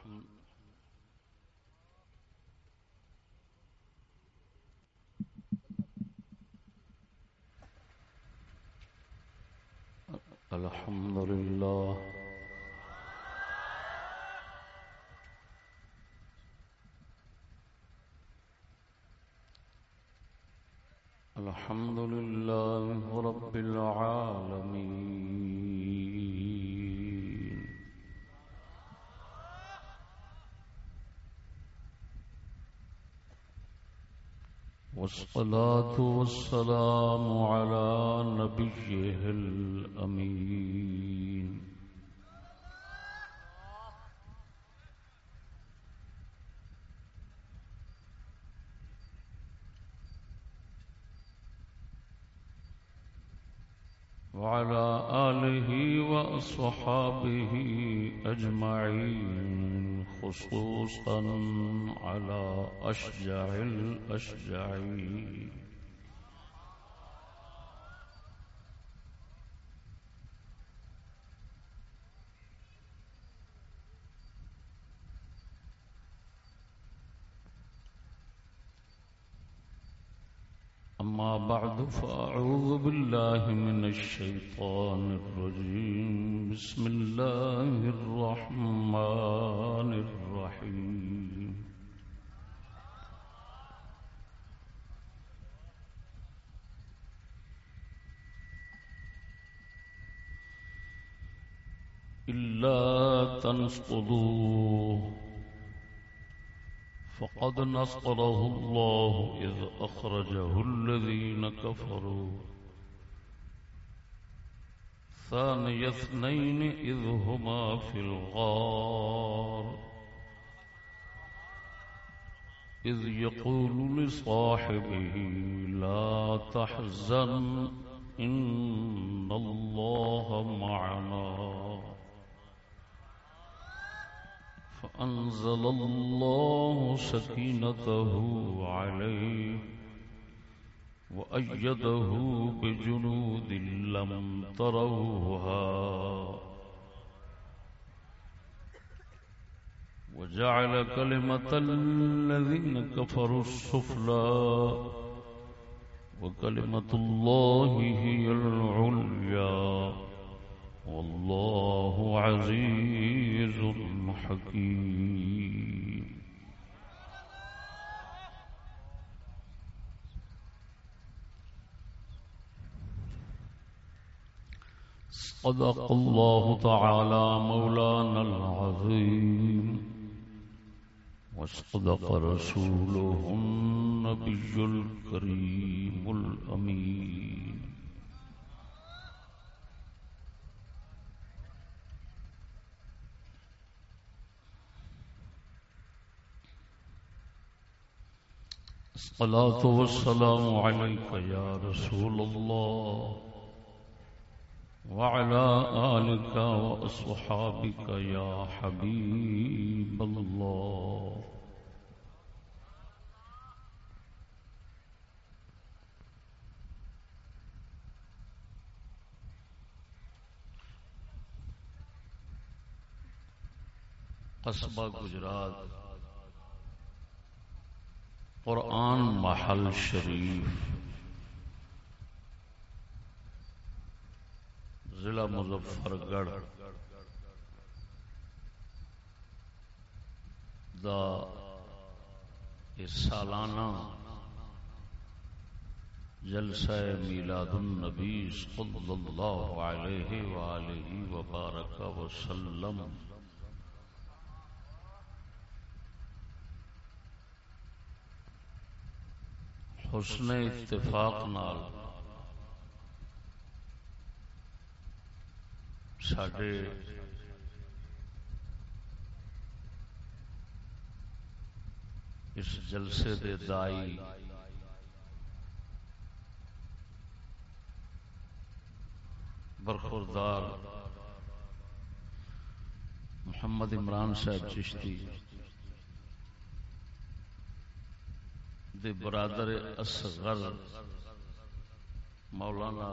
الحمد الحمد لله الحمد لله والصلاة والسلام على نبيه الأمين. وعلى آله وأصحابه أجمعين. خصوصا على أشجع الأشجعين. أما بعد فأعوذ بالله من الشيطان الرجيم. بسم الله الرحمن الرحيم. إلا تنصدوه. فقد نصره الله إذ أخرجه الذين كفروا. ثاني اثنين إذ هما في الغار. إذ يقول لصاحبه لا تحزن إن الله معنا. فأنزل الله سكينته عليه. وأيده بجنود لم تروها. وجعل كلمة الذين كفروا السفلى وكلمة الله هي العليا. والله عزيز حكيم. صدق الله تعالى مولانا العظيم وصدق رسوله النبي الكريم الأمين الصلاة والسلام عليك يا رسول الله وعلى آلك وأصحابك يا حبيب الله. قصبہ گجرات قرآن محل شریف ضلع مظفر گڑھ دا سالانہ جلسہ میلاد النبی صلی اللہ علیہ وآلہ وبارک وسلم حسن اتفاق نال سڈے اس جلسے دے دائی برخوردار محمد عمران صاحب چشتی دے برادر اصغر مولانا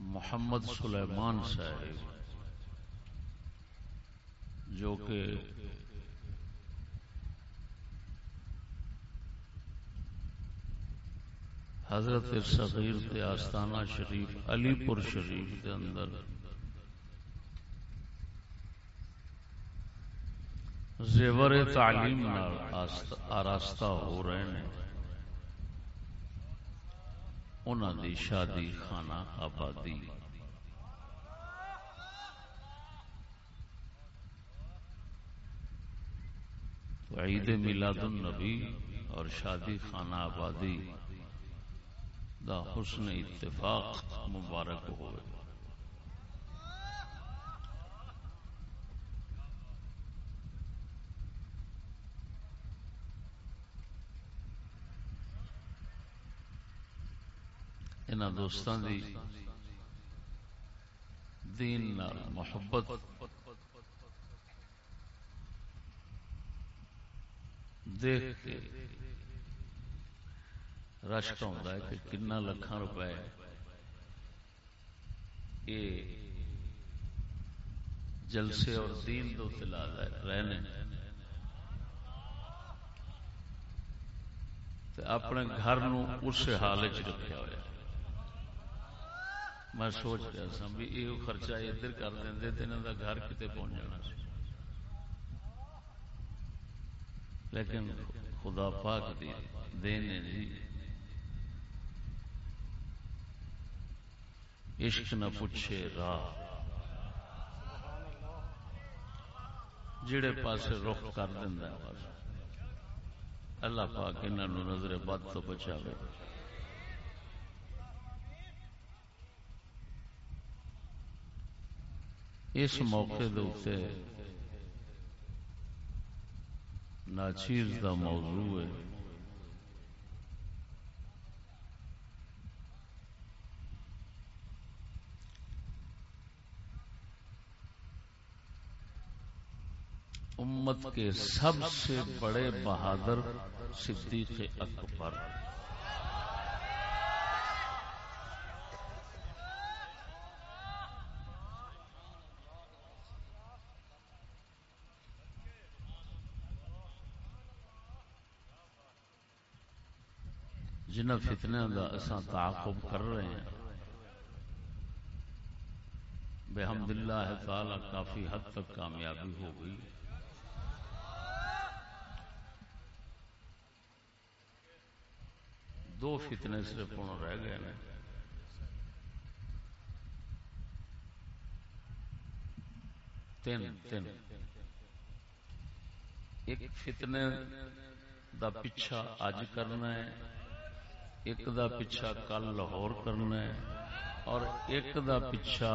محمد سلیمان صاحب، جو کہ حضرت صغیر کے آستانہ شریف، علی پور شریف کے اندر زیور تعلیم آراستہ ہو رہے ہیں۔ انہوں دی شادی خانہ آبادی۔ عید میلاد النبی اور شادی خانہ آبادی دا حسن اتفاق مبارک ہوئے۔ ان دوستان دی دین محبت دیکھ کے رشک آتا ہے کہ کنا لکھان روپے یہ جلسے اور دین دو تلا رہنے اپنے گھر نو اس حال چ رکھا ہوا میں سوچ رہا سا بھی یہ خرچہ ادھر کر دیں تو انہوں کا گھر کتنے پہنچ جانا لیکن خدا پاک دی دین جی۔ عشق نہ پوچھے راہ۔ جڑے پاسے رخ کر دینا اللہ پاک انہوں نظر بد تو بچاوے۔ اس موقع دے ناچیز دا موضوع ہے۔ امت کے سب سے بڑے بہادر صدیق اکبر۔ جنہ فتنہ دا اساں تعاقب کر رہے ہیں۔ بحمد اللہ تعالی کافی حد تک کامیابی ہو گئی۔ دو فتنے صرف ہوں رہ گئے ہیں تین تین۔ ایک فتنے دا پیچھا اج کرنا ہے۔ ایک دا پیچھا کل لاہور کرنا ہے اور ایک دا پیچھا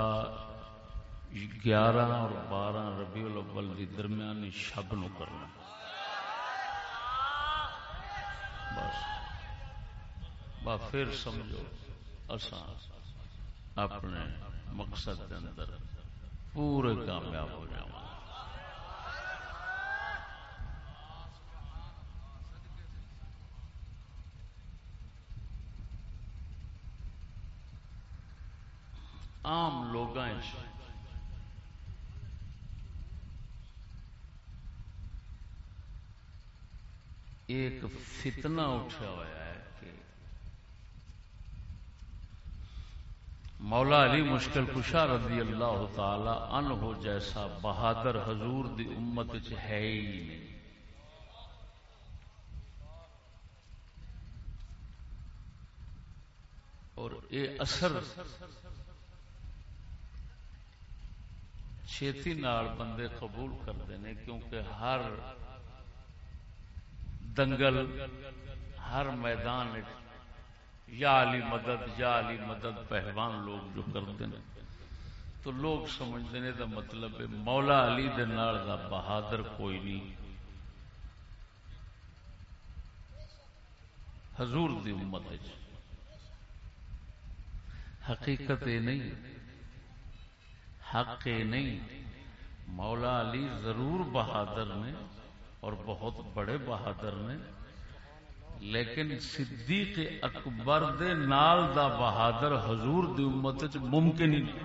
گیارہ اور بارہ ربیع الاول دی درمیانی شب نو کرنا بس۔ بس پھر سمجھو، اساں اپنے مقصد کے اندر پورے کامیاب ہو جاؤں۔ عام لوگ ایک فتنہ اٹھا ہوا ہے کہ مولا علی مشکل کشا رضی اللہ تعالی ان ہو جیسا بہادر حضور دی امت چ ہے ہی نہیں۔ اور اے اثر چھتی نال بندے قبول کرتے ہیں کیونکہ ہر دنگل، ہر میدان یا علی مدد، یا علی مدد پہلوان لوگ جو کرتے ہیں۔ تو لوگ سمجھتے ہیں دا مطلب ہے مولا علی دے نال دا بہادر کوئی نہیں۔ حضور دی امت حقیقت یہ نہیں حق نہیں۔ مولا علی ضرور بہادر نے اور بہت بڑے بہادر نے، لیکن صدیق اکبر دے نال دا بہادر حضور دی امت ممکن ہی نہیں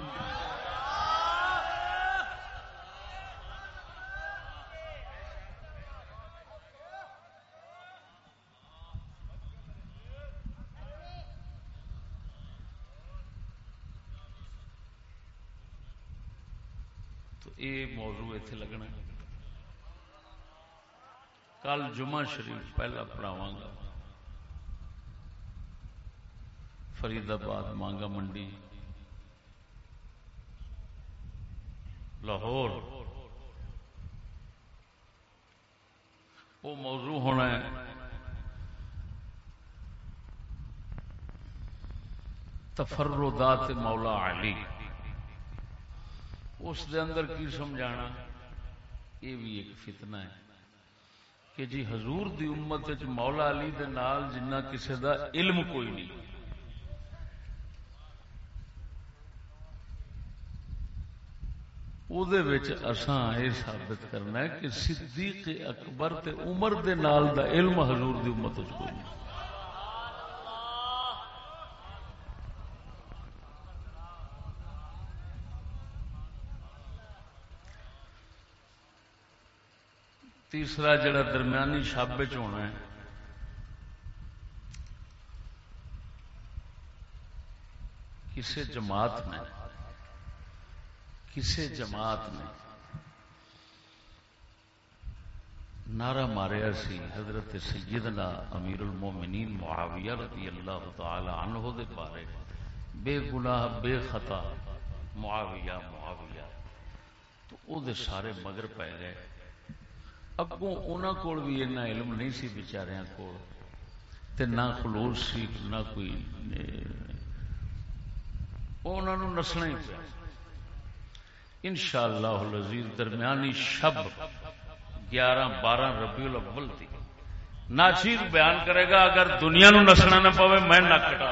تو یہ موضوع اتنے لگنا کل جمعہ شریف پہلا پڑھاواں گا۔ فرید آباد مانگا منڈی۔ لاہور۔ وہ موضوع ہونا ہے۔ تفردات مولا علی۔ اس دے اندر کی سمجھانا؟ یہ بھی ایک فتنہ ہے کہ جی حضور دی امت مولا علی دے نال جنہ کسے دا علم کوئی نہیں۔ اساں یہ ثابت کرنا ہے کہ صدیق اکبر تے عمر دے نال دا علم حضور دی امت کوئی نہیں۔ تیسرا جڑا درمیانی شب ہونا ہے۔ کسی جماعت میں کسی جماعت نے نعرہ ماریا سی حضرت سیدنا امیر المومنین معاویہ رضی اللہ تعالی عنہ دے بارے۔ بے گناہ، بے خطا، معاویہ معاویہ۔ تو او دے سارے مگر پہ گئے۔ اگوں انہوں کو بھی اتنا علم نہیں سی بچاریاں کو تے نہ خلوص سی، نہ کوئی انہوں نے نسنا ہی پیا۔ ان شاء اللہ درمیانی شب گیارہ بارہ ربیع الاول تھی۔ ناچیر بیان کرے گا، اگر دنیا نو نسنا نہ پوے، میں نہ کٹا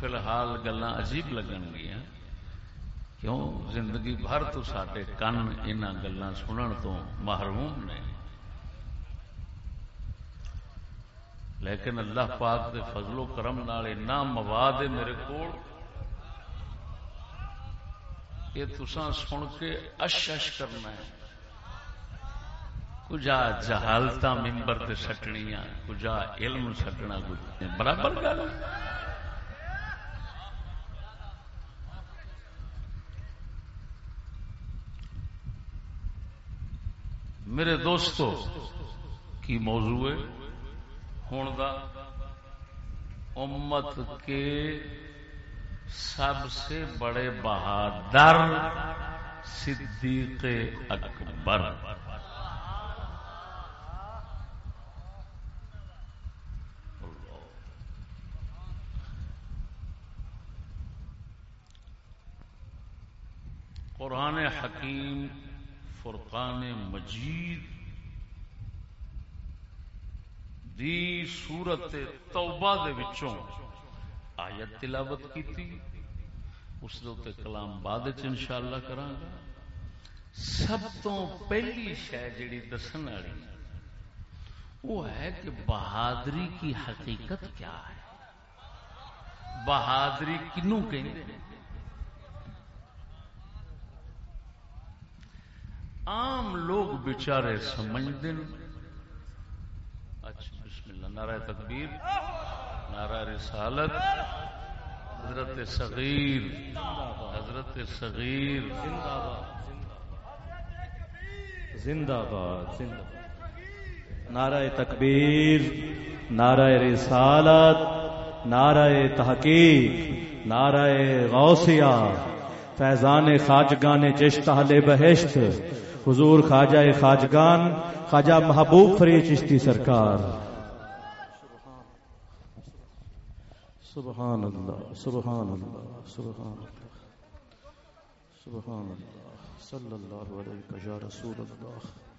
فی الحال گلا عجیب لگن گیا کیوں؟ زندگی بھر تو سارے کن ان گلان سنن تو محروم نے۔ لیکن اللہ پاک دے فضل و کرم نال اینا مواد ہے میرے کو یہ تسا سن کے اش اش کرنا ہے۔ کجا جہالتا ممبر تے سٹنیاں، کجا علم سٹنا برابر گل میرے دوستو، کی موضوع ہوں امت کے سب سے بڑے بہادر صدیق اکبر۔ قرآن حکیم فرقان مجید دی سورت توبہ دے وچوں آیت تلاوت کی تھی اس دے کلام بعد ان شاء اللہ کرا سب تو پہلی شہ جیڑی دسن والی، وہ ہے کہ بہادری کی حقیقت کیا ہے؟ بہادری کنو کہ عام لوگ بچارے سمجھتے اچھا بسم اللہ۔ نعرہ تکبیر، نعرہ رسالت۔ حضرت صغیر حضرت صغیر۔ زندہ باد نعرہ تکبیر، نعرہ رسالت، نعرہ تحقیق، نعرہ غوثیہ۔ فیضان خاجگان چشتہ لے بہشت۔ حضور خواجہ خاجگان خواجہ محبوب فری چشتی سرکار۔ سبحان اللہ سبحان اللہ سبحان اللہ سبحان اللہ، صلی اللہ علیہ یا رسول اللہ۔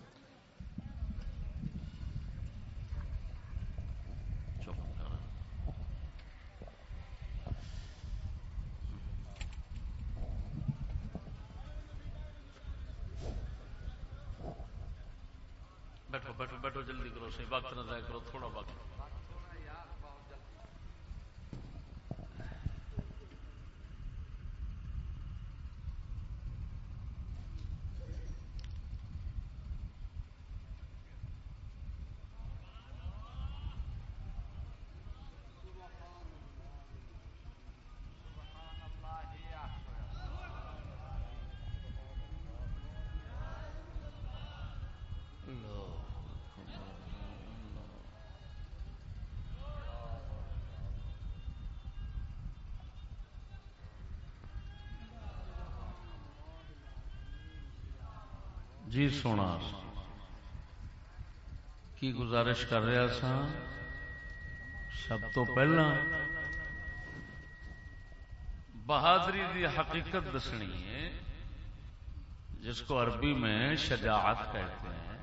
بیٹھو بیٹھو بیٹھو جلدی کرو سی وقت نہ ضائع کرو تھوڑا وقت۔ جی سونا کی گزارش کر رہا سا سب تو پہلا بہادری دی حقیقت دسنی ہے، جس کو عربی میں شجاعت کہتے ہیں۔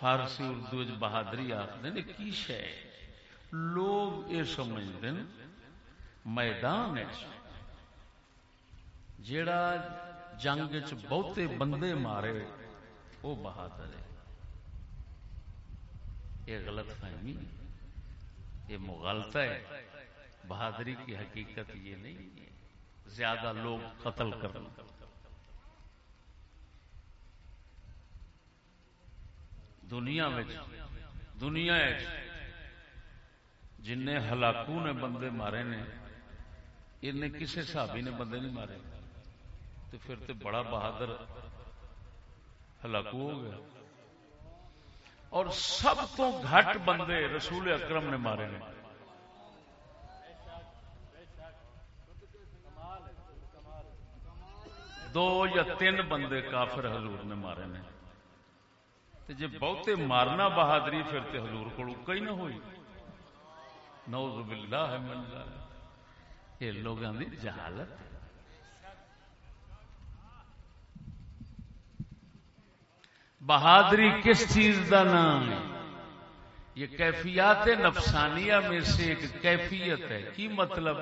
فارسی اردو بہادری آخر کی شہ لوگ یہ سمجھتے میدان جیڑا جنگ چ بہتے بندے مارے وہ بہادر ہے۔ یہ غلط فہمی یہ مغالتا ہے۔ بہادری کی حقیقت یہ نہیں ہے۔ زیادہ لوگ قتل کرنا۔ دنیا میں دنیا جن ہلاکو نے بندے مارے نے ان کسی حسابی نے بندے نہیں مارے؟ تو پھر تو بڑا بہادر ہلاکو ہو گیا۔ اور سب تو گھٹ بندے رسول اکرم نے مارے نے دو یا تین بندے کافر حضور نے مارے نے جی بہتے مارنا بہادری پھر تے حضور کو کئی نہ ہوئی۔ نوز باللہ من یہ لوگوں کی جہالت۔ بہادری کس چیز کا نام ہے؟ یہ کیفیات نفسانیہ میں سے ایک کیفیت ہے۔ کی مطلب؟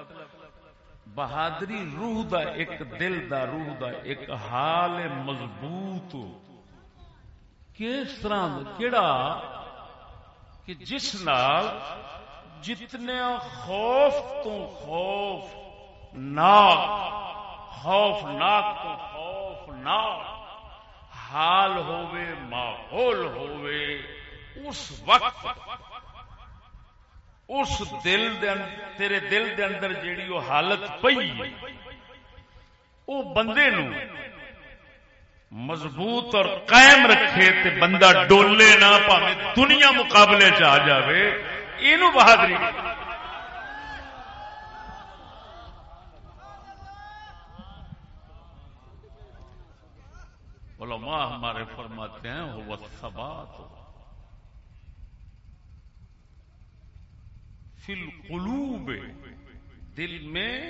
بہادری روح دا ایک دل دا روح دا ایک حال مضبوط۔ کس طرح؟ کیڑا؟ کہ جس نال جتنے خوف تو خوف ناک خوف ناک تو خوف ناک حال ہووے، ماحول ہووے، اس وقت، اس دل تیرے دل دے اندر جیڑی وہ حالت پئی وہ بندے نو مضبوط اور قائم رکھے تے بندہ ڈولے نہ، پاوے دنیا مقابلے چ آ جائے یہ بہادری علماء ہمارے فرماتے ہیں وہ فل قلوب دل میں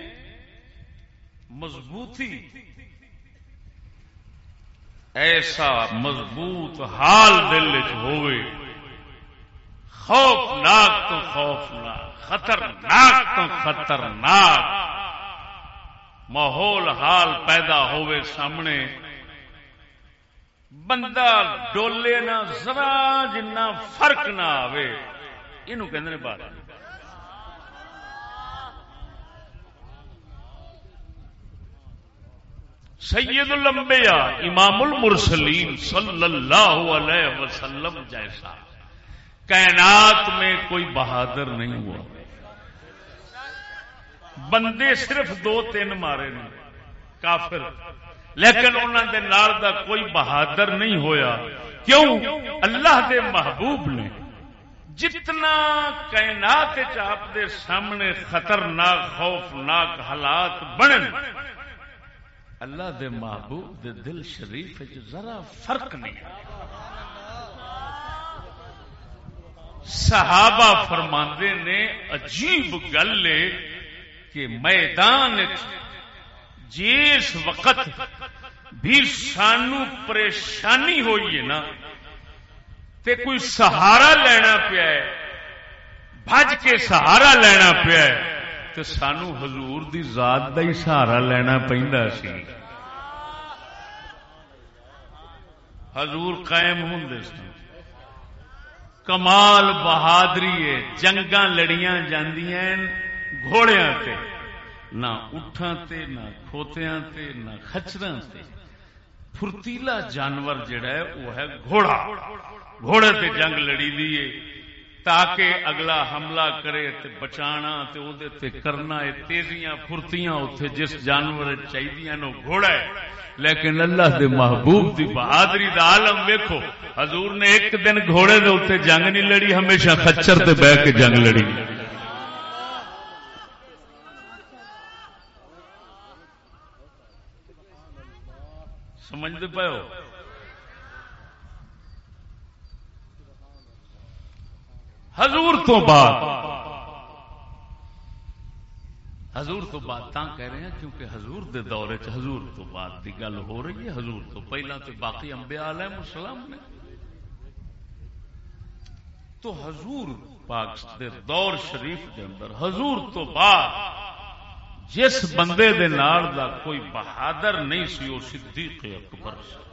مضبوطی. ایسا مضبوط حال دل ہوئے، خوفناک تو خوفناک، خطرناک تو خطرناک. ماحول حال پیدا ہوئے سامنے بندہ ڈولے نہ ذرا جنا فرق نہ آئے یہ بات سید الانبیاء، امام المرسلین صلی اللہ علیہ وسلم جیسا۔ کائنات میں کوئی بہادر نہیں ہوا۔ بندے صرف دو تین مارے نہیں کافر۔ لیکن انہوں دے نال دا کوئی بہادر نہیں ہویا۔ کیوں؟ اللہ دے محبوب نے۔ جتنا کائنات آپ دے سامنے خطرناک، خوفناک حالات بنے اللہ دے محبوب دے دل شریف ذرا فرق نہیں صحابہ فرماندے نے عجیب گل کہ میدان جس وقت بھی سانو پریشانی ہوئی ہے نا، تے کوئی سہارا لینا پیا بج کے سہارا لینا پیا تو سانو حضور دی ذات دا ہی سہارا لینا پہندا سی۔ حضور قائم ہوں سن۔ کمال بہادری ہے، جنگاں لڑیاں جاندیاں گھوڑیاں تے۔ نہ اٹھاں تے نہ کھوتیاں تے نہ خچراں تے پھرتیلا جانور جڑا ہے وہ ہے گھوڑا گھوڑے تے جنگ لڑی دیے تاکہ اگلا حملہ کرے تے بچانا تے او دے تے کرنا ہے تیزیاں پھرتیاں اوتھے جس جانور چاہیدیاں نو گھوڑا ہے لیکن اللہ دے محبوب دی بہادری دا عالم ویکھو حضور نے ایک دن گھوڑے دے اوتے جنگ نہیں لڑی ہمیشہ خچر تے بیٹھ کے جنگ لڑی سمجھتے پے ہو؟ حضور تو بعد۔ حضور تو بعد تا کہہ رہے ہیں کیونکہ حضور دے دورے چ حضور تو بعد دی گل ہو رہی ہے، حضور تو پہلا تو باقی انبیاء علیہ السلام نے۔ تو حضور پاک دے دور شریف دے اندر، حضور تو بعد جس بندے دے نال دا کوئی بہادر نہیں سی، وہ صدیق اکبر سی۔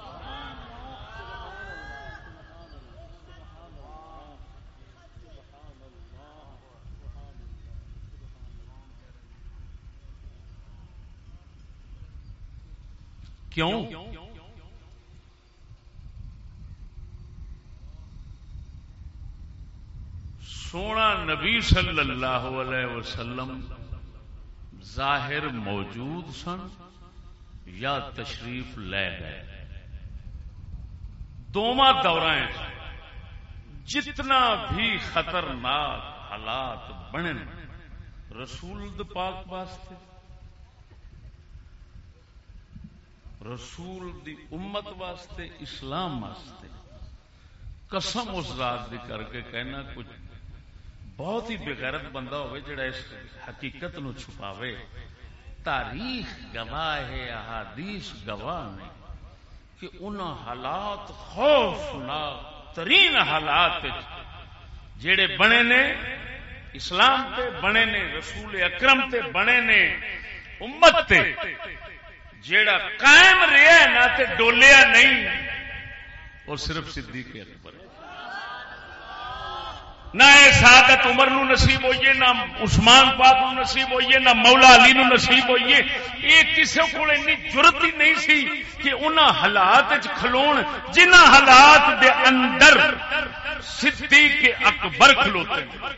کیوں؟ سونا نبی صلی اللہ علیہ وسلم ظاہر موجود سن یا تشریف لے گئے؟ دونوں دور جتنا بھی خطرناک حالات بنے رسول پاک واسطے، رسول دی امت واسطے، اسلام واسطے، قسم اس رات دی کر کے کہنا، کچھ بہت ہی بغیرت بندہ ہوئے جڑا اس حقیقت نو چھپاوے۔ تاریخ گواہ ہے، احادیث گواہ نے کہ ان حالات خوفناک ترین حالات جڑے بنے نے، اسلام تے بنے نے، رسول اکرم تے بنے نے، امت تے جیڑا قائم رہا نہ تے ڈولیا نہیں۔ اور صرف صدیق اکبر نہ اے سعادت عمر نو نصیب ہوئیے، نہ عثمان پاک نو نصیب ہوئیے، نہ مولا علی نو نصیب ہوئیے۔ یہ کسی کو ضرورت ہی نہیں سی کہ ان حالات کھلون جنہ حالات دے اندر صدیق اکبر کھلوتے ہیں۔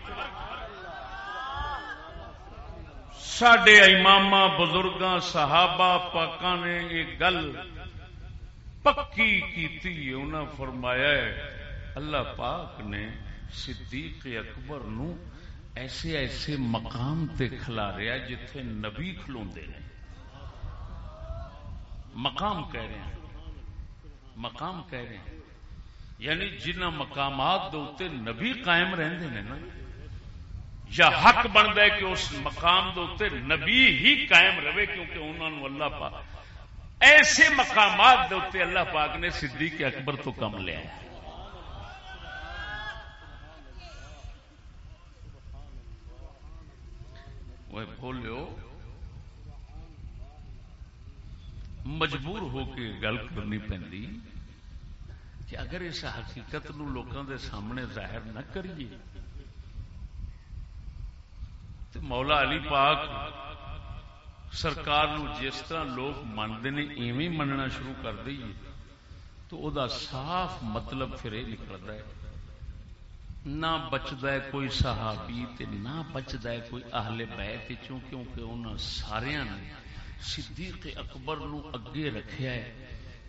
سڈے امام بزرگ صحابہ پاکا نے یہ گل پکی کی انہیں فرمایا ہے، اللہ پاک نے صدیق اکبر نو ایسے ایسے مقام تے کھلا رہا جتھے نبی کھلو نے۔ مقام کہہ رہے ہیں۔ مقام کہہ رہے ہیں۔ یعنی جنہ مقامات دے نبی قائم رہندے ہیں نا، یا حق بنتا ہے کہ اس مقام دے نبی ہی قائم رہے کیونکہ انہوں اللہ پاک، ایسے مقامات دے اللہ پاک نے صدیق اکبر تو کم لیا ہے۔ وہ بولو مجبور ہو کے گل کرنی پی کہ اگر اس حقیقت نو لوگوں دے سامنے ظاہر نہ کریے تو مولا علی پاک سرکار نو جس طرح لوگ منتے ہیں ایویں مننا شروع کر دئیے، تو او دا صاف مطلب پھر یہ نکلتا ہے۔ نہ بچتا ہے کوئی صحابی تے نہ بچتا ہے کوئی اہل بیت چوں کیونکہ انہوں سارے نے صدیق اکبر نو اگے رکھیا ہے،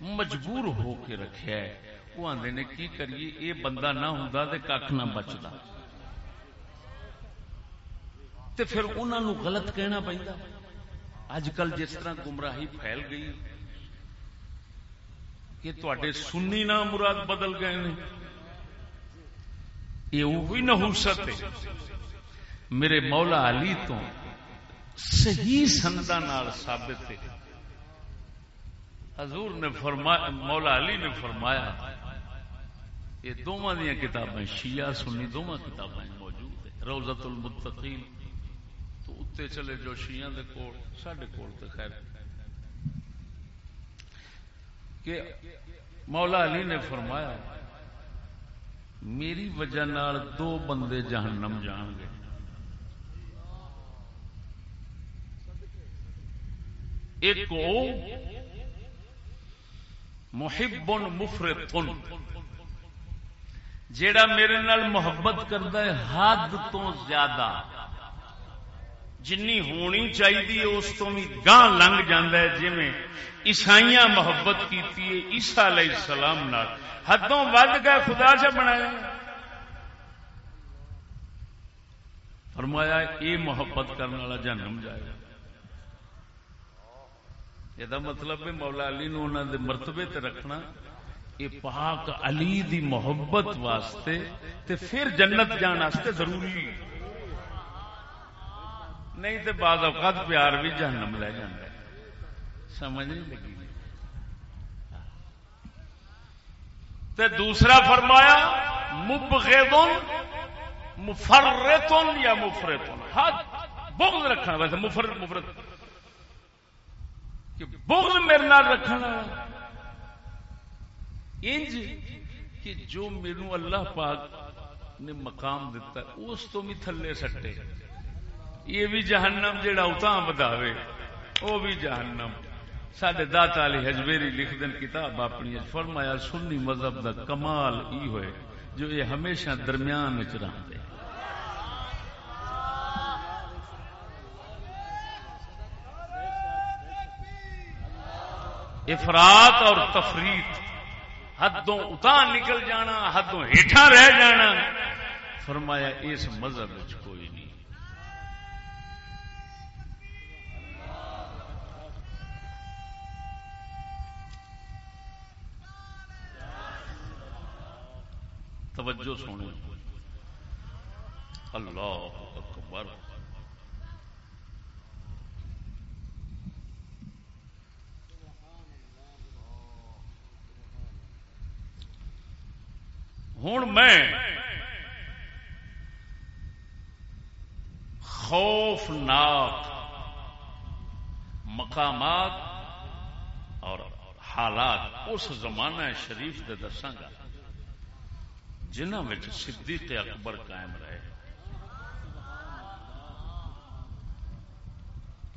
مجبور ہو کے رکھیا ہے۔ وہ آدھے نے، کی کریے؟ یہ بندہ نہ ہوں تو کھ نہ بچتا تے پھر انہوں غلط کہنا پہنتا اج کل جس طرح گمراہی پھیل گئی کہ تے سنی نام مراد بدل گئے ہیں یہ وہی نحوست ہے میرے مولا علی تو صحیح سندا نال ثابت ہے۔ حضور نے فرمایا، مولا علی نے فرمایا، یہ دونوں دیا کتابیں شیعہ سنی دونوں کتابیں موجود ہیں۔ روزت المتقین تو اتنے چلے جو شیعہ دے کول، ساڈے کول تے خیر۔ کہ مولا علی نے فرمایا میری وجہ نال دو بندے جہنم جان گے۔ ایک محب مفرت جیڑا میرے نال محبت کرتا ہے حد تو زیادہ۔ جنی ہونی چاہیے اس تو بھی گاہ لنگ جانا ہے جی عیسائیاں محبت کی عیسا علیہ السلام نال۔ حدوں ود گئے، خدا سے بنایا فرمایا یہ محبت کرنے والا جنم جائے گا۔ یہ مطلب ہے مولا علی نو انہوں دے مرتبے تے رکھنا یہ پاک علی دی محبت واسطے تے پھر جنت جان واسطے ضروری نہیں تے بعض اوقات پیار بھی جہنم لے جانا سمجھ نہیں لگی تے دوسرا فرمایا، مبغض مفرتن یا مفرتن حد بغض رکھنا، ویسے مفرت مفرت کہ بغض میرے نال رکھنا۔ انج کہ جو میرے اللہ پاک نے مقام دیتا ہے اس تو بھی تھلے سٹے۔ یہ بھی جہنم جیڑا اتاں بداوے وہ بھی جہنم۔ سڈے دتا علی ہجبیری لکھ دین کتاب اپنی فرمایا، سنی مذہب دا کمال ای ہوئے جو یہ ہمیشہ درمیان چ افراد اور تفریح حدوں اتاں نکل جانا، حدوں ہیٹھا رہ جانا۔ فرمایا، اس مذہب کوئی نہیں۔ توجہ سونے اللہ اکبر۔ ہوں میں خوفناک مقامات اور حالات اس زمانہ شریف دے دساگا جنہوں میں صدیق اکبر قائم رہے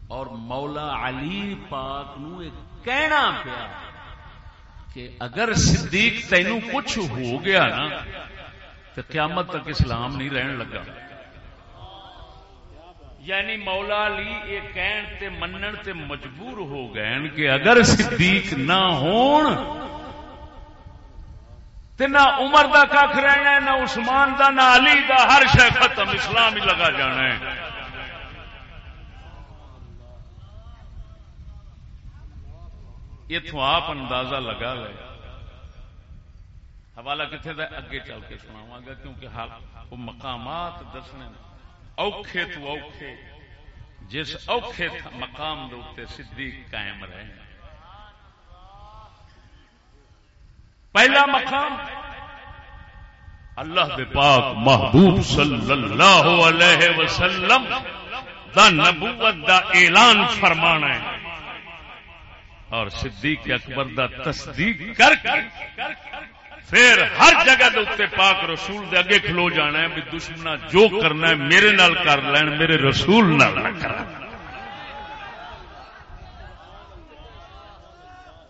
اور مولا علی پاک نو کہنا پیا کہ اگر صدیق تینو کچھ ہو گیا نا، تو قیامت تک اسلام نہیں رہن لگا۔ یعنی مولا علی یہ کہن تے منن تے مجبور ہو گئے کہ اگر صدیق نہ ہون تے نہ عمر دا کھ رہنا ہے، نہ عثمان دا، نہ علی دا، ہر شے ختم، اسلام ہی لگا جانا ہے۔ اتوں آپ اندازہ لگا لے۔ حوالہ کتنے دا اگے چل کے سناوا گا، کیونکہ وہ مقامات دسنے اوکھے تو اوکھے، جس اوکھے مقام دے صدیق قائم رہے ہیں۔ پہلا مقام اللہ دے پاک محبوب صلی اللہ علیہ وسلم دا نبوت دا اعلان فرمانا ہے اور صدیق اکبر دا تصدیق کر کے پھر ہر جگہ دے اتنے پاک رسول دے اگے کھلو جانا ہے بھی دشمنا جو کرنا ہے میرے نال کر لین، میرے رسول نال نہ کر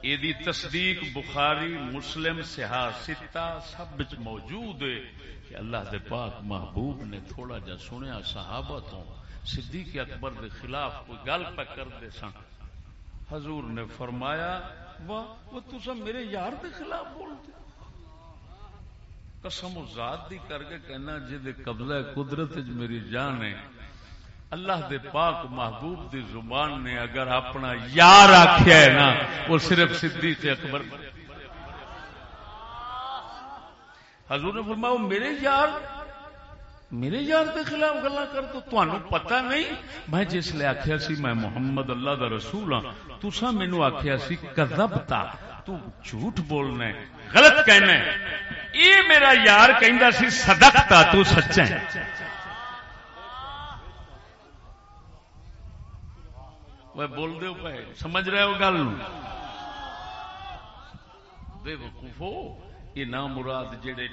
یہ تصدیق بخاری، مسلم سہا ستا، سب موجود ہے کہ اللہ دے پاک محبوب نے تھوڑا جا سنیا صحابہ تو صدیق اکبر دے خلاف کوئی گل پہ کر دے سن۔ حضور نے فرمایا، واہ، وہ تسا میرے یار کے خلاف بولتے قسم و ذات دی کر کے کہنا جی قبضہ قدرت میری جان ہے اللہ دے پاک محبوب دی زبان نے اگر اپنا یار آخیا ہے نا، وہ صرف صدیق اکبر۔ حضور نے فرمایا، وہ میرے یار میرے یار دے خلاف گلا کر تو تمہیں پتا نہیں۔ میں جس لیے آخیا سی، میں محمد اللہ دا رسول ہاں۔ تسا مینو آخیا سی کذبتا تو جھوٹ بولنا ہے، غلط کہنا ہے۔ یہ میرا یار کہندا سی صدقتا تو سچا ہے۔ وہ بول دے پے سمجھ رہے ہو گل بے وقوفو یہ نام مراد جڑے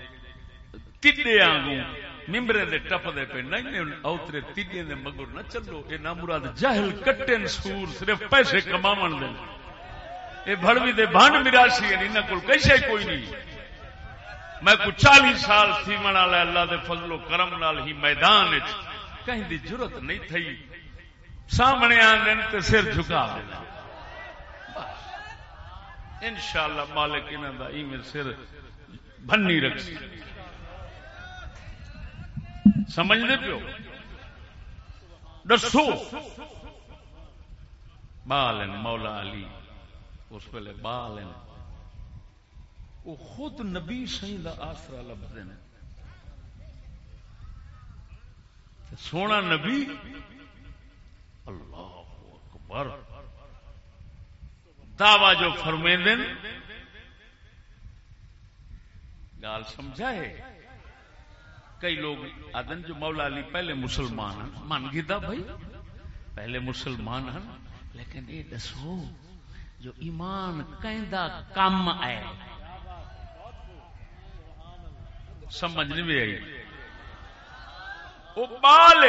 ٹڈے آنگوں ممبرے دے ٹپ دے پہ نہیں اوترے تیڈے دے مگر نہ چلو یہ نام مراد جاہل کٹن سور صرف پیسے کماون دے یہ بھڑوی دے بھانڈ میراسی ہیں انہاں کول کیسے کوئی نہیں میں کو چالیس سال تھی منا اللہ دے فضل و کرم نال ہی میدان وچ کہیں دی ضرورت نہیں تھی سامنے آندے تے سر جھکا دینا۔ انشاءاللہ مالک انہاں دا ایویں سر بننی رکھ سمجھتے پیو؟ دسو۔ بال مولا علی، اس ویلے بال وہ خود نبی سی کا آسرا لبتے ہیں سونا نبی اللہ اکبر۔ دعوی جو فرمے گال سمجھائے کئی لوگ آدن جو مولا علی پہلے مسلمان ہیں من گیتا بھائی؟ پہلے مسلمان ہیں، لیکن یہ دسو، جو ایمان کہندا کم آئے سمجھ نہیں بھی آئی۔ وہ بال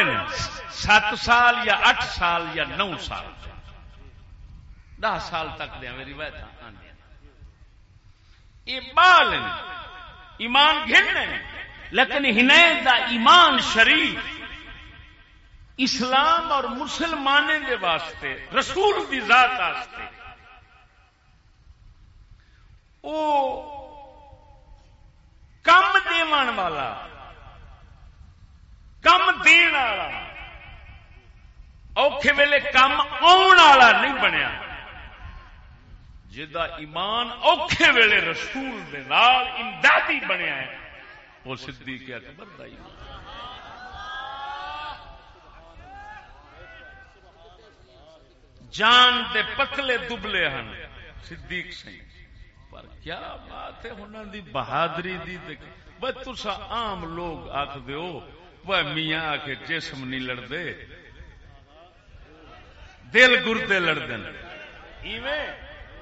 سات سال یا اٹھ سال یا نو سال دہ سال تک دیا، میری ویت یہ بال ایمان گھن لیکن ہنین دا ایمان شریف اسلام اور مسلمانے دے واسطے، رسول دی ذات واسطے۔ او کم دیون والا کم دین والا اوکھے ویلے کم آن والا نہیں بنیا جدا ایمان اوکھے ویلے رسول دے نال امدادی بنیا ہے۔ وہ صدیق اکبر دا ایمان۔ جان دے پتلے دبلے ہیں صدیق سی پر کیا بات ہے انہوں دی بہادری دی بس تسا عام لوگ آخ دیو وہ میاں آ کے جسم نہیں لڑتے دل گردے لڑتے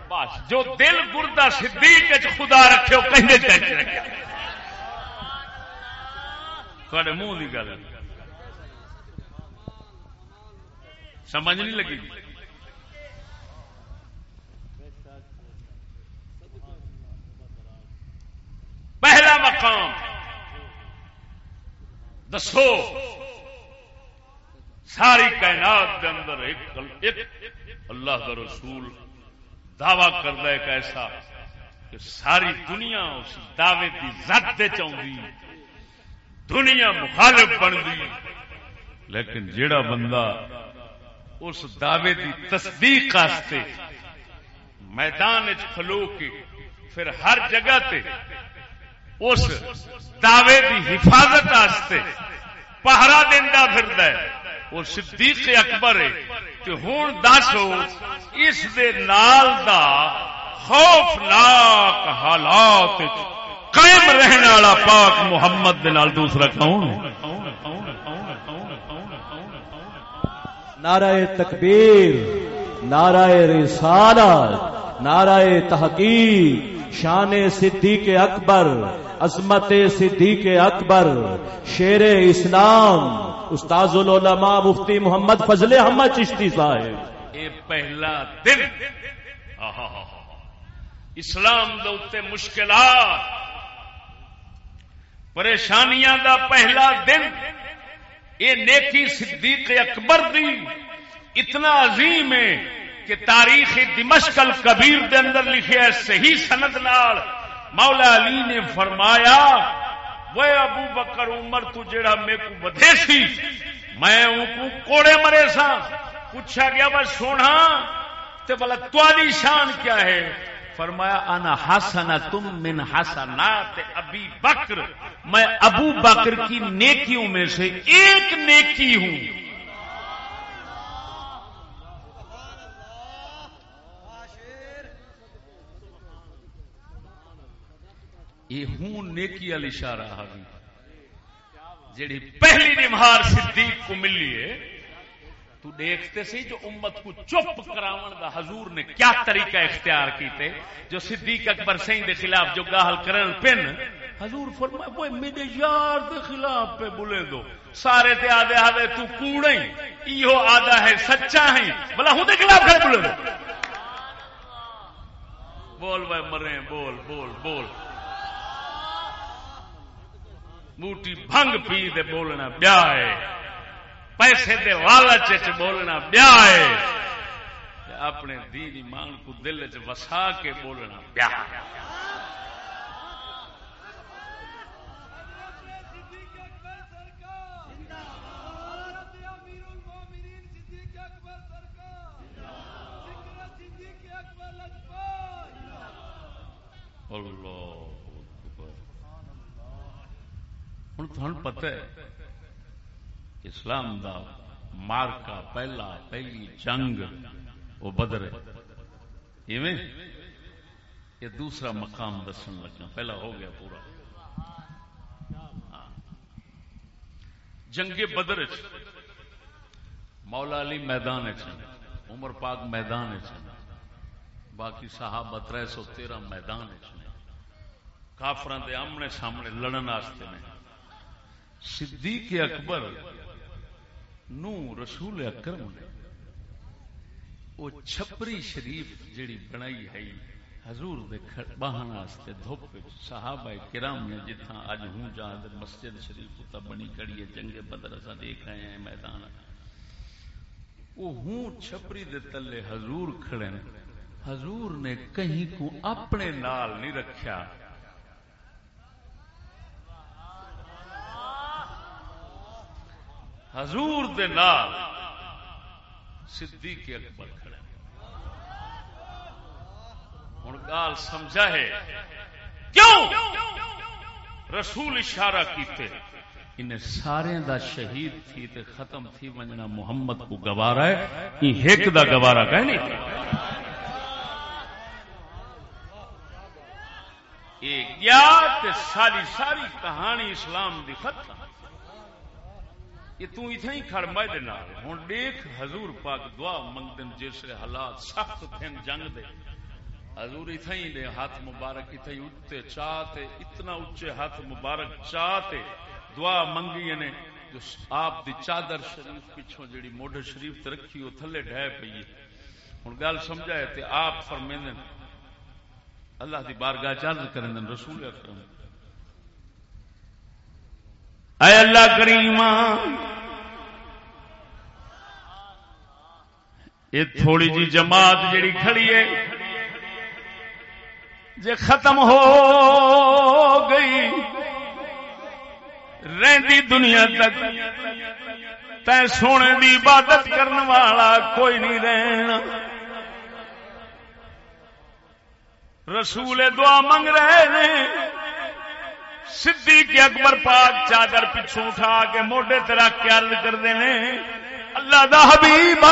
بس، جو دل گردا صدیق خدا رکھے کہیں رکھے۔ تھوڑے منہ کی گل۔ سمجھ نہیں لگی؟ پہلا مقام۔ دسو۔ ساری کائنات کے اندر ایک اللہ کا رسول۔ دعوی کرتا ایک ایسا کہ ساری دنیا اس دعوے کی زد چاہیے دنیا مخالف بن گئی۔ لیکن جیڑا بندہ اس دعوے کی تصدیق میدان کھلو کے پھر ہر جگہ تے اس دعوے کی حفاظت پہرا دینا پھر وہ صدیق اکبر ہے کہ ہوں دسو اس دے نال دا خوفناک حالات قائم رہنے والا پاک محمد دے نال دوسرا کون نعرہ تکبیر، نعرہ رسالت، نعرہ تحقیق، شان صدیق اکبر، عظمت صدیق اکبر شیر اسلام استاذ العلماء مفتی محمد فضل احمد چشتی صاحب۔ یہ پہلا دن۔ اسلام دے مشکلات۔ پریشانیاں دا پہلا دن۔ یہ نیکی صدیق اکبر دی۔ اتنا عظیم ہے کہ تاریخ دمشق کبیر دے اندر لکھے صحیح سند نال۔ مولا علی نے فرمایا وہ ابو بکر عمر تو جڑا میرے کو بدھے سی، میں ان کو کوڑے مرے سا پوچھا گیا، بس سونا تو بلا تاری شان کیا ہے؟ فرمایا، انا حسنا تم من حسنات ابی بکر۔ میں ابو بکر کی نیکیوں میں سے ایک نیکی ہوں۔ یہ ہوں نیکی والی اشارہ حاوی جیڑی پہلی نمہار صدیق کو ملی ہے، تو دیکھتے سی جو امت کو چپ کراون دا حضور نے کیا طریقہ اختیار کیتے، جو صدیق اکبر سین دے خلاف جو گاہل کرن پن، حضور فرمائے وہ میرے یار دے خلاف پہ بلے دو۔ سارے تے آدھے آدھے تو کوڑیں ایہو آدھا ہے سچا ہے۔ بلا ہوں دے خلاف کھڑے بلے دو۔ بول بھائی مرے، بول بول بول۔ بوٹی بھنگ پی دے بولنا بیا ہے پیسے دے لالچ بولنا بیا ہے اپنے دین ایمان کو دل چ وسا کے بولنا بیا اللہ ہوں تھن پتہ ہے اسلام دا مارکا پہلا، پہلی جنگ وہ بدر ہے۔ یہ دوسرا مقام دسن لگا۔ پہلا ہو گیا پورا۔ ہاں۔ جنگ بدر مولا علی میدان عمر پاک میدان باقی صحابہ تر سو تیرہ میدان کافران دے آمنے سامنے لڑن واسطے نے۔ صدیق اکبر نو رسول اکرم نے وہ چھپری شریف جڑی بنائی ہے، حضور دے باہن واسطے دھوپ صحابہ کرام نے جتھاں اج ہوں جہاں مسجد شریف تا بنی کڑی ہے، جنگ بدر اسا دیکھ رہے ہیں، میدان۔ وہ ہوں چھپری دے تلے حضور کھڑے حضور نے کہیں کو اپنے نال نہیں رکھیا۔ حضور دے نال صدیق اکبر کھڑے ہوں گال سمجھا ہے۔ کیوں؟ رسول اشارہ کیتے۔ انہیں سارے دا شہید تھی تے ختم تھی ونجنا محمد کو گوارا ہے۔ یہ ایک دا گوارا کہ نہیں؟ ایک گیا تے ساری ساری کہانی اسلام دی ختم۔ یہ تو اتنا ہی کھڑ میں نال۔ ہن دیکھ حضور پاک دعا منگدن جس حالات سخت تھن جنگ دے۔ حضور اتنا ہی دے ہاتھ مبارک اتنا ہی اٹھتے چاہتے اتنا اچھے ہاتھ مبارک چاہتے دعا منگی نے۔ جو آپ دی چادر شریف پچھوں جڑی موڈے شریف تے رکھی، وہ تھلے ڈھے پئی ہن گل سمجھائے تے آپ فرمیندن اللہ دی بارگاہ چارج کرن رسول اکرم۔ اے اللہ کریم یہ تھوڑی جی جماعت جڑی کھڑی ہے، جے ختم ہو گئی، رہندی دنیا تک، تے سونے دی عبادت کرنے والا کوئی نہیں رہنا۔ رسول دعا منگ رہے ہیں صدیق اکبر پاک چادر پچھوں اٹھا کے موڈے تیرا عرض کرتے ہیں، اللہ دا حبیب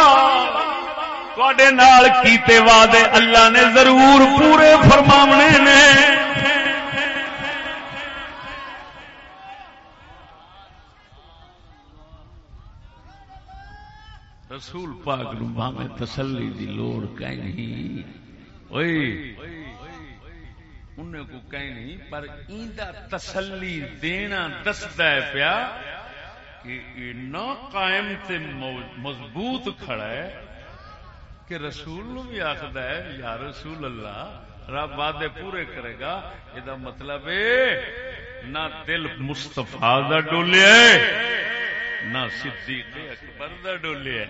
تے نال کیتے وعدے اللہ نے ضرور پورے فرماونے نے۔ رسول پاک نو تسلی دی لوڑ کہیں نہیں۔ اوئے انہیں کو کہیں نہیں پر ایندا تسلی دینا دستا ہے پیا کہ اینا قائم تے مضبوط کھڑا ہے کہ رسول نو بھی آخد ہے یا رسول اللہ رب وعدے پورے کرے گا یہ مطلب ہے نہ دل مستفا دا ڈولیا نہ صدیق اکبر دا ڈولیا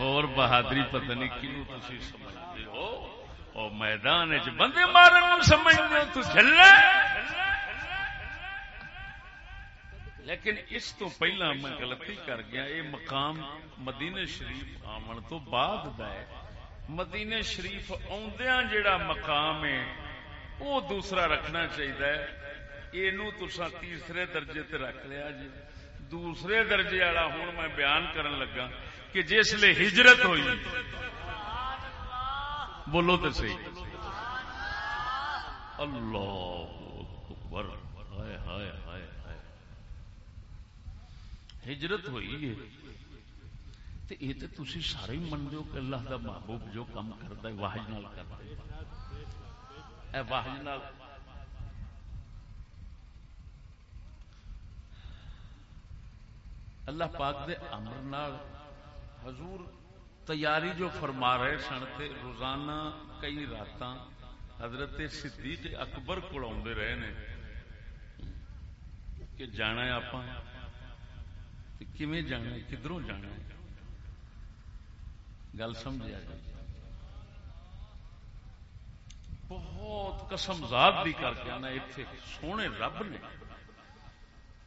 اور بہادری پتہ نہیں کنو تھی سمجھتے ہو میدان چ بندے مارن سمجھتے ہو تو چلنا لیکن اس تو پہلا میں غلطی کر گیا، یہ مقام مدینے شریف آمن تو بعد دا ہے۔ مدینے شریف آدیا جڑا مقام ہے وہ دوسرا رکھنا چاہیے یہ تسا تیسرے درجے تے رکھ لیا جی۔ دوسرے درجے والا ہوں میں بیان کرن لگا کہ جس لیے ہجرت ہوئی بولو تو صحیح۔ اللہ اکبر۔ ہائے ہائے ہائے ہائے۔ ہجرت ہوئی ہے۔ تو یہ تو تھی سارے ہی منتے ہو کہ اللہ دا محبوب جو کام کرتا ہے، واحد نال کرتا ہے۔ واحد نال۔ اللہ پاک دے امر نال حضور تیاری جو فرما رہے سن تے روزانہ کئی رات حضرت صدیق اکبر کو رہے نے کہ جانا ہے آپ جانا ہے؟ کدھروں جانا ہے؟ گل سمجھا جائے۔ بہت قسم ذات بھی کر کے آنا اتنے سونے رب نے۔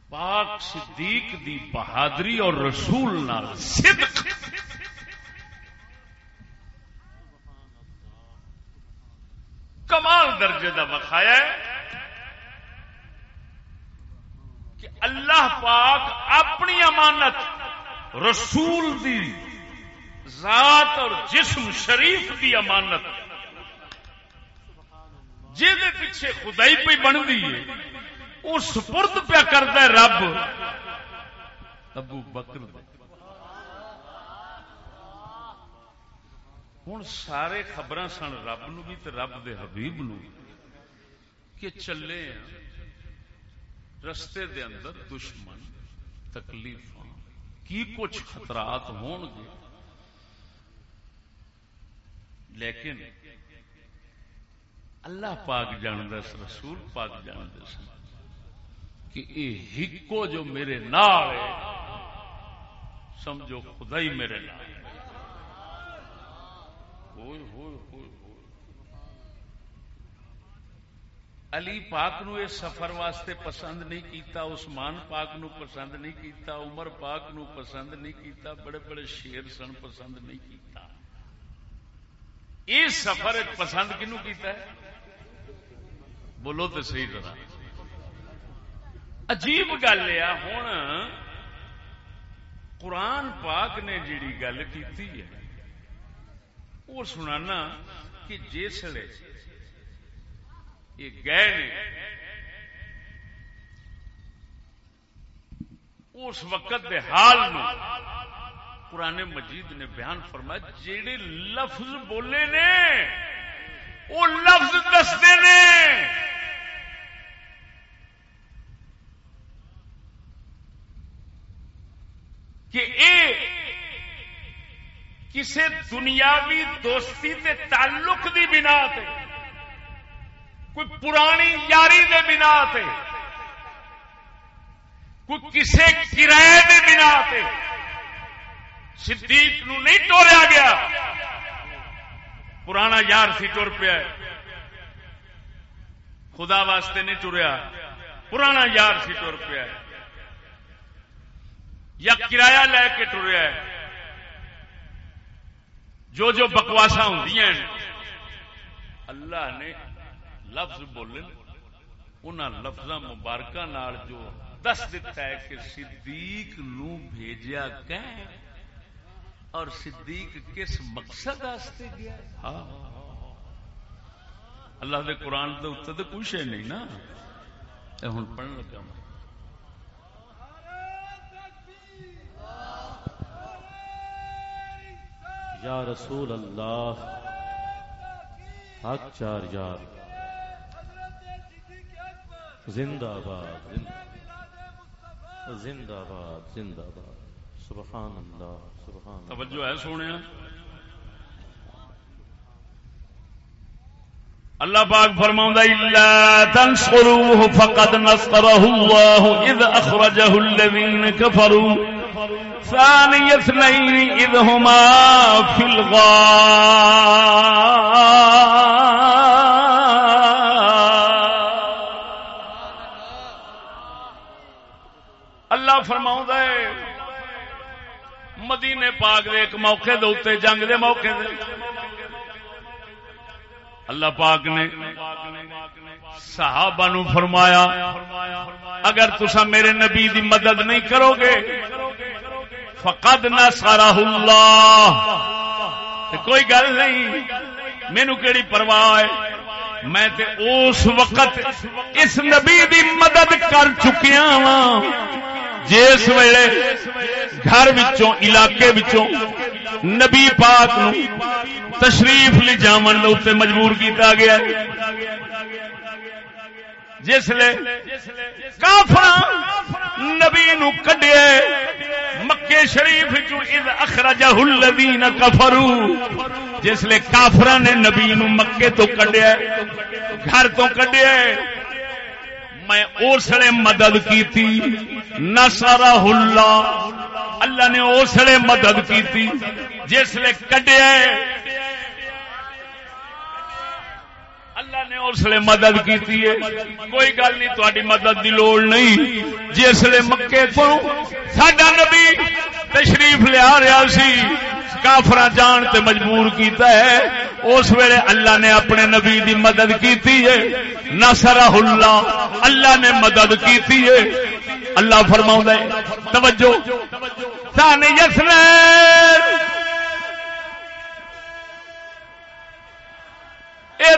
پاک صدیق دی بہادری اور رسول نال صدق کمال درجے کا بخایا کہ اللہ پاک اپنی امانت رسول دی ذات اور جسم شریف کی امانت جہد پیچھے خدائی پہ بنتی ہے وہ سپرد پیا کرتا ہے رب ابو بکر ہوں سارے خبر سن رب نو بھی رب دے حبیب نو کہ چلے ہاں، رستے دے اندر دشمن تکلیف کی کچھ خطرات ہون گے؟ لیکن اللہ پاک جان دس رسول پاک جان دس کہ یہ ہکو جو میرے نال سمجھو خدا ہی میرے نال علی پاک نو اس سفر واسطے پسند نہیں کیتا، عثمان پاک نو پسند نہیں کیتا، عمر پاک نو پسند نہیں کیتا، بڑے بڑے شیر سن پسند نہیں کیتا۔ اس سفر پسند کنو کیتا ہے؟ بولو تو صحیح ذرا۔ عجیب گل ہے ہوں قرآن پاک نے جیڑی گل کی وہ سنانا کہ جسے یہ گئے اس وقت دے حال میں پرانے مجید نے بیان فرمایا جڑے لفظ بولے نے وہ لفظ دستے نے کہ اے کسے دنیاوی دوستی تے تعلق دی بنا تے، کوئی پرانی یاری دے بنا تے، کوئی کسے کرائے دے بنا تے، صدیق نو نہیں ٹوریا گیا۔ پرانا یار سی ٹر پیا خدا واسطے نہیں ٹریا پرانا یار سی ٹر پیا یا کرایہ لے کے ٹریا جو جو بکواسا ہوں اللہ نے لفظ بولے ان لفظ مبارکہ جو دس دتا ہے کہ صدیق نو بھیجیا کہ اور صدیق کس مقصد گیا؟ ہاں۔ اللہ دے قرآن دے اتنے تو کچھ ہے نہیں نا۔ ہوں پڑھنے لگا میں یا رسول اللہ، حق چار یار، زندہ باد زندہ باد زندہ باد، سبحان اللہ، سبحان توجہ ہے سونے۔ اللہ پاک فرماؤں الا تنصروه فقد نصره الله اذ اخرجه الذين كفروا. ثاني اثنين اذ هما في الغار۔ فرما مدینے پاک دے ایک موقع دے جنگ دے موقع دے۔ اللہ پاک نے صحابہ نو فرمایا، اگر تسا میرے نبی دی مدد نہیں کرو گے فقد نہ سارا کوئی گل نہیں. مینو کہڑی پرواہ ہے؟ میں تے اس وقت اس نبی دی مدد کر چکیا وا جس ویلے گھر وچوں، علاقے وچوں نبی پاک نو تشریف لی جامن مجبور کیتا گیا لے کافر نبی نو کڈیا مکے شریف اخرجہ الذین کفروا، جس کافر نے نبی نو مکے تو کڈیا گھر تو کڈیا میں اسلے مدد کی تھی نسارا اللہ۔ اللہ نے اسلے مدد کی تھی جس لے کڈیا اللہ نے اسلے مدد کی کوئی گل نہیں تاری مدد کی لوڑ نہیں۔ جی جسے مکے کو سڈا نبی تشریف لیا رہا سی کافر جان تے مجبور کیتا ہے۔ اس ویلے اللہ نے اپنے نبی دی مدد کی ہے۔ نصر اللہ اللہ نے مدد کی ہے۔ اللہ فرما توجہ۔ تان یسن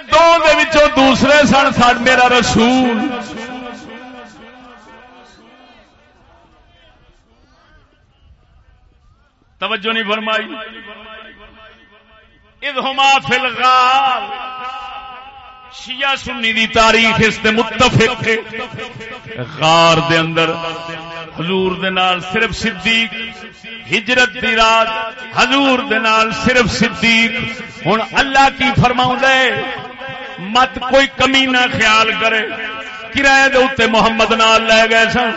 یہ دو دوسرے سن سن میرا رسول۔ توجہ نہیں فرمائی۔ ادہما فلغار شیعہ سنی دی تاریخ اس دے متفق غار دے اندر حضور دے نال صرف صدیق، ہجرت دی رات حضور دے نال صرف صدیق۔ ہن اللہ کی فرماؤں دے۔ مت کوئی کمی نہ خیال کرے۔ کرایہ دے اوتے محمد نال لے گئے سن۔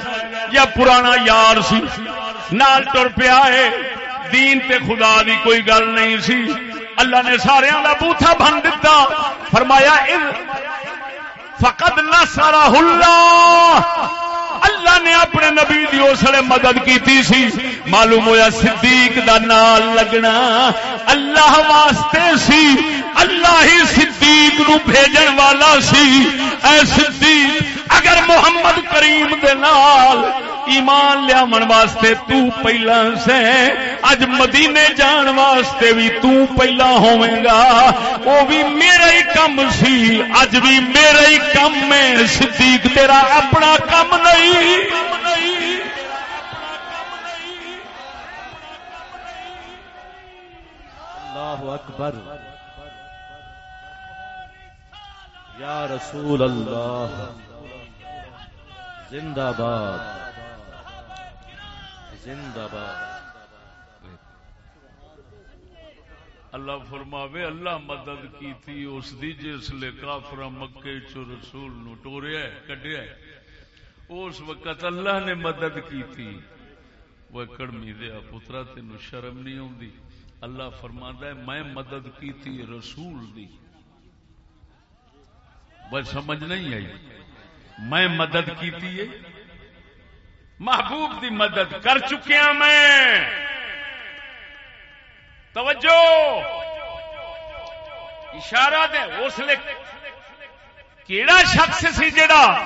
یا پرانا یار سی۔ نال ٹر پیا ہے۔ دین تے خدا دی کوئی گل نہیں سی۔ اللہ نے سارے کا بوتھا بن دتا۔ فرمایا فقد نصرہ اللہ۔ اللہ نے اپنے نبی دی اسلے مدد کی سی۔ معلوم ہویا صدیق دا نال لگنا اللہ واسطے سی۔ اللہ ہی صدیق نو بھیجن والا سی۔ اے صدیق، اگر محمد کریم دے نال ایمان لیا من واسطے تو پہلا سے۔ اج مدینے جان واسطے بھی تو پہلا ہوئے گا۔ وہ بھی میرا ہی کم سی۔ اج بھی میرا ہی کم میں صدیق تیرا اپنا کم نہیں۔ اللہ اکبر۔ یا رسول اللہ۔ زندہ باد۔ زندہ باد۔ اللہ فرماوے، اللہ مدد کی تھی، اس دی جس لے کافر مکے چو رسول نو ٹوریا ہے، کڈیا ہے۔ اس وقت اللہ نے مدد کی تھی۔ وہ کڑمی دیا پترا تین شرم نہیں آتی اللہ فرما ہے، میں مدد کی تھی رسول دی۔ بس سمجھ نہیں آئی۔ میں مدد کی تھی محبوب دی مدد کر چکیا میں۔ توجہ۔ اشارہ دے اس لیے کیڑا شخص سی جڑا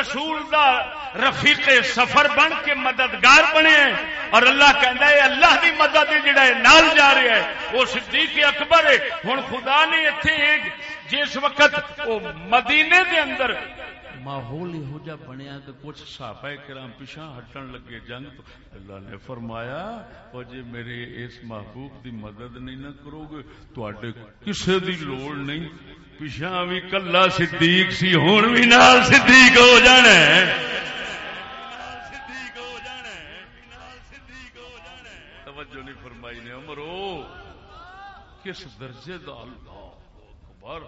رسول دا رفیق سفر بن کے مددگار بنے اور اللہ کہندا ہے، اللہ دی مدد جڑا ہے نال جا رہا ہے۔ وہ صدیق اکبر ہے۔ ہن خدا نے ایتھے جس وقت وہ مدینے دے اندر ماحول یہو جا بنیا تو کچھ صحابہ کرام پیچھا ہٹن لگے جنگ تو اللہ نے فرمایا اور جی میرے اس محبوب دی مدد نہیں نہ کرو گے تو کسے دی لوڑ نہیں۔ پیچھا بھی کلا صدیق سی ہوں بھی نال صدیق ہو جانا ہے۔ توجہ نہیں فرمائی نے امرو کس درجے دا اللہ اکبر۔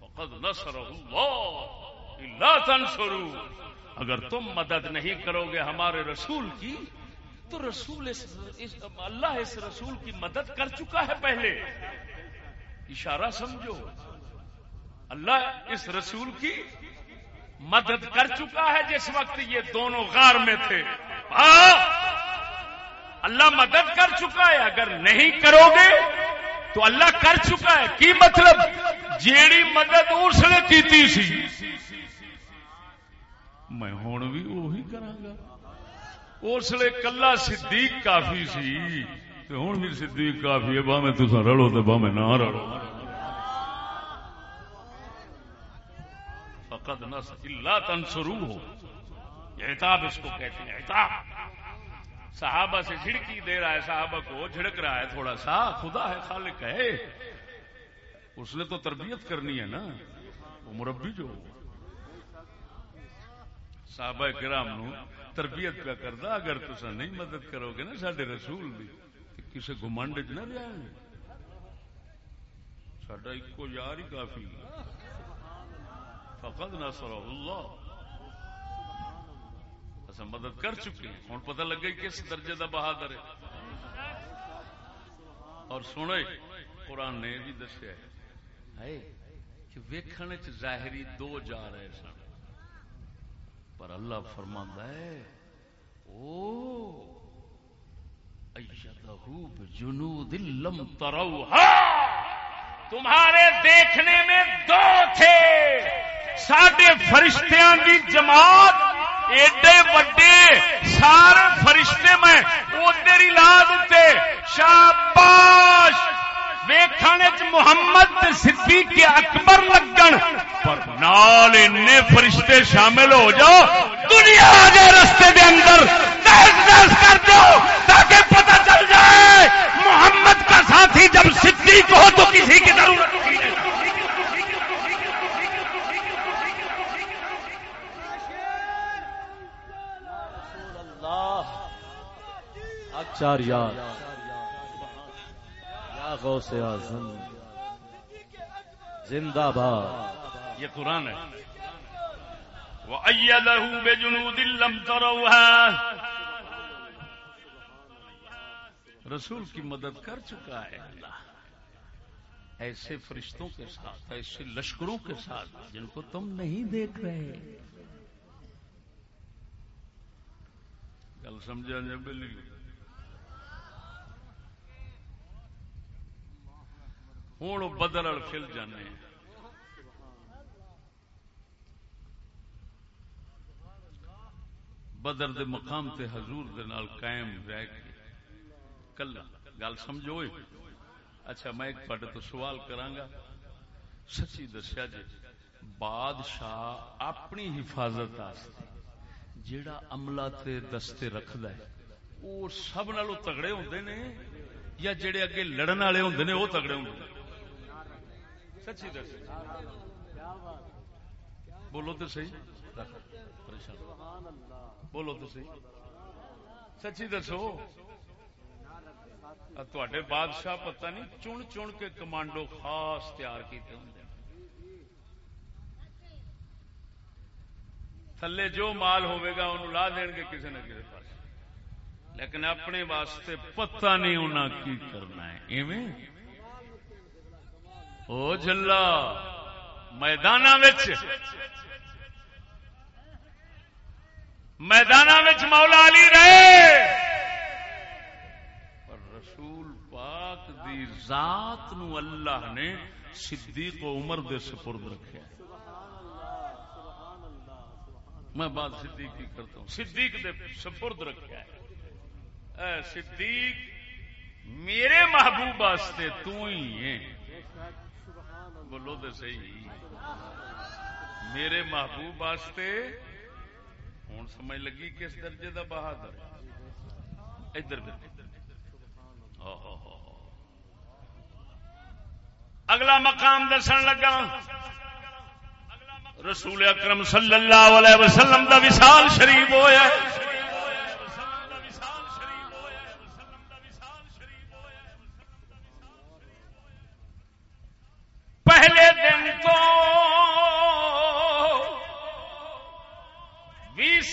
فقد نصر اللہ۔ اللہ تنصرو اگر تم مدد نہیں کرو گے ہمارے رسول کی تو رسول اس, اس اللہ اس رسول کی مدد کر چکا ہے پہلے۔ اشارہ سمجھو۔ اللہ اس رسول کی مدد کر چکا ہے جس وقت یہ دونوں غار میں تھے۔ ہاں اللہ مدد کر چکا ہے۔ اگر نہیں کرو گے تو اللہ کر چکا ہے۔ کی مطلب؟ جیڑی مدد اس نے کی سی۔ میں ہوں بھی وہی کرا اس لیے کلا صدیق کافی سی۔ ہوں بھی صدیق کافی ہے باہیں تصا رلو تو باہیں نہ رلو۔ فقد نس اللہ تنسرو ہو احتاب اس کو کہتے ہیں احتاب صحابہ سے جھڑکی دے رہا ہے، صحابہ کو جھڑک رہا ہے تھوڑا سا۔ خدا ہے خالق ہے۔ اس نے تو تربیت کرنی ہے نا۔ وہ مربی جو۔ ہو صحابہ کرام نو تربیت پہ کرتا اگر تصا نہیں مدد کرو گے نا سڈے رسول بھی کسی گمنڈ چ نہ لیا سڈا ایک یار ہی کافی فقد نصر اللہ۔ اصا مدد کر چکے ہیں۔ ہوں پتہ لگے کس درجے دا بہادر ہے۔ اور سنے قرآن نے بھی دسیا ہے۔ کہ ویکھنے ظاہری دو جا رہے سن۔ پر اللہ فرما ہے، او جنود لم تروها تمہارے دیکھنے میں دو تھے۔ ساڈے فرشتیاں دی جماعت ایڈے وڈے، سارے فرشتے میں وہ تیری لا دیتے شاباش، ویکھنے محمد صدیق کے اکبر لگن۔ نال فرشتے شامل ہو جاؤ۔ دنیا آ جائے رستے دے اندر دس دس کر دو تاکہ پتہ چل جائے۔ محمد کا ساتھی جب صدیق ہو تو کسی کی ضرورت چار یار غوث اعظم۔ زندہ باد۔ یہ قرآن ہے۔ وَأَيَّدَهُ بِجُنُودٍ لَمْ تَرَوْهَا۔ رسول کی مدد کر چکا ہے اللہ۔ ایسے فرشتوں کے ساتھ، ایسے لشکروں کے ساتھ جن کو تم نہیں دیکھ رہے۔ گل سمجھا جائے بلی۔ ہوں بدل پھل جانے۔ بدر دے مقام تے حضور دے نال قائم رہ کے۔ کلا، گل سمجھو اچھا میں ایک پڑھ تو سوال کرانگا سچی دسیا جی بادشاہ اپنی حفاظت واسطے جیڑا عملہ تے دستے رکھدا ہے وہ سب نالوں تگڑے ہوندے نے؟ یا جڑے اگے لڑن والے ہوندے نے وہ تگڑے ہوندے نے؟ سچی دس بولو تو صحیح۔ پریشان۔ بولو تو صحیح سچی دسو تے بادشاہ پتہ نہیں چن چن کے کمانڈو خاص تیار کیتے ہوں تھلے جو مال ہوئے گا انہوں لا دین گے کسی نہ کسی پاس لیکن اپنے واسطے پتہ نہیں انہوں کی کرنا ہے ایویں او جلا میدان میدان مولا علی رہے۔ پر رسول پاک دی ذات نو اللہ نے صدیق و عمر دے سپرد رکھا میں بات صدیق کی کرتا ہوں۔ صدیق دے سپرد رکھا ہے اے صدیق، میرے محبوب واسطے تو ہی ہے بولو تو صحیح۔ میرے محبوب واسطے ہوں سمجھ لگی کس درجے کا بہادر ادھر اگلا مقام دسن لگا۔ رسول اکرم صلی اللہ علیہ وسلم دا وصال شریف ہوا پہلے دن تو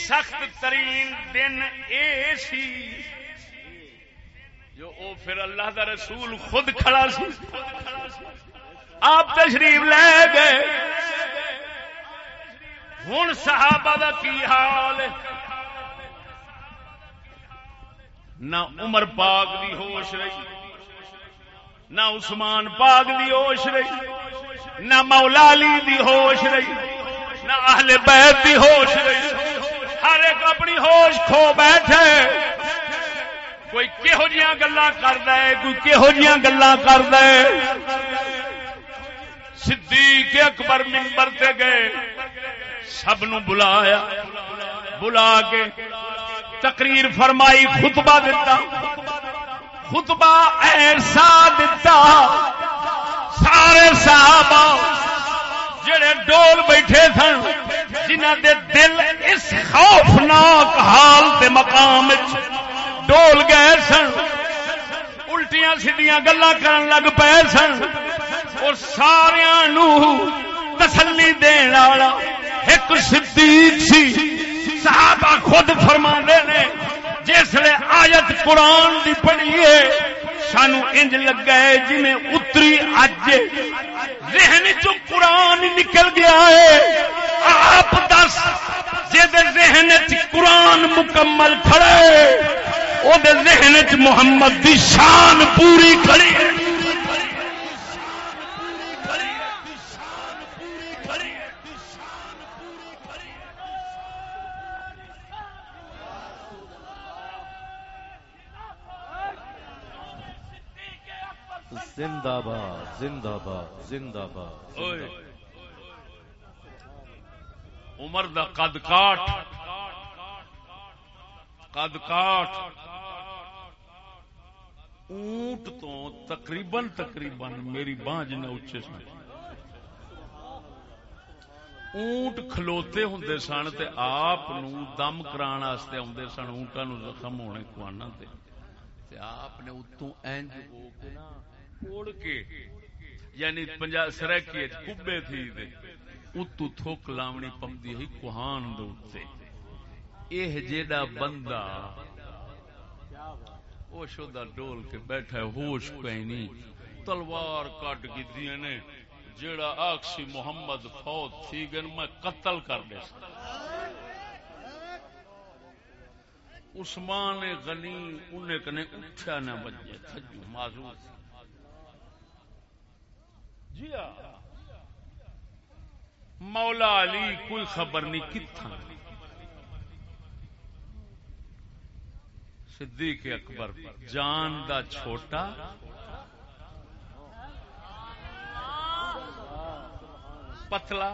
سخت ترین دن اے سی۔ جو او پھر اللہ دا رسول خود کھڑا سی۔ آپ تشریف لے گئے۔ ہوں صحابہ دا کی حال ہے؟ نہ عمر پاک دی ہوش رہی، نہ عثمان پاک دی ہوش رہی، نہ مولا علی دی ہوش رہی، نہ اہل بیت دی ہوش رہی۔ ہر ایک اپنی ہوش کھو بیٹھے۔ کوئی کہہو جیاں گلا کرد کوئی کہہو جیاں گلا کرد صدیق اکبر ممبر تے گئے، سب نو بلایا۔ بلا کے تقریر فرمائی، خطبہ دیتا خطبہ ایسا دیتا سارے صحابہ جڑے ڈول بیٹھے سن جنہ دے دل اس خوفناک حال دے مقام ڈول گئے سن، الٹیاں سیدیاں گلا کرن لگ پے سن۔ اور سارا تسلی دین والا ایک صدیق سی، صحابہ خود فرما نے جسے آیت قرآن دی پڑھیے سانو انج لگا ہے جی میں اتری اج ذہن چ قرآن نکل گیا ہے۔ آپ دس ذہن چ قرآن مکمل کھڑے وہ ذہن چ محمد دی شان پوری کھڑی ہے۔ زندہ باد زندہ باد زندہ باد عمر دا قد کاٹ قد کاٹ۔ اونٹ تو تقریباً تقریباً میری بانہ جنہ اچھے سن۔ اونٹ کھلوتے ہوں سن تے آپ دم کران واسطے آدھے سن اونٹا نو زخم ہونے کوانا تے آپ نے اتوں اینج ہو کے نا اڑ کے یعنی سرکی کبے تھی اتو تھوک لاونی پمدی ہی کوہان دے یہ جیڑا بندہ وہ شدہ ڈول کے بیٹھا ہے، ہوش کوئی نہیں۔ تلوار کٹ کی نے، جیڑا آکسی محمد فوت تھی گن میں قتل کر دے عثمان غنی انہیں کنے اٹھا نہ بجے، تھجو، معذور۔ جی مولا علی کوئی خبر نہیں کتنا صدیق اکبر، جان دا چھوٹا۔ پتلا۔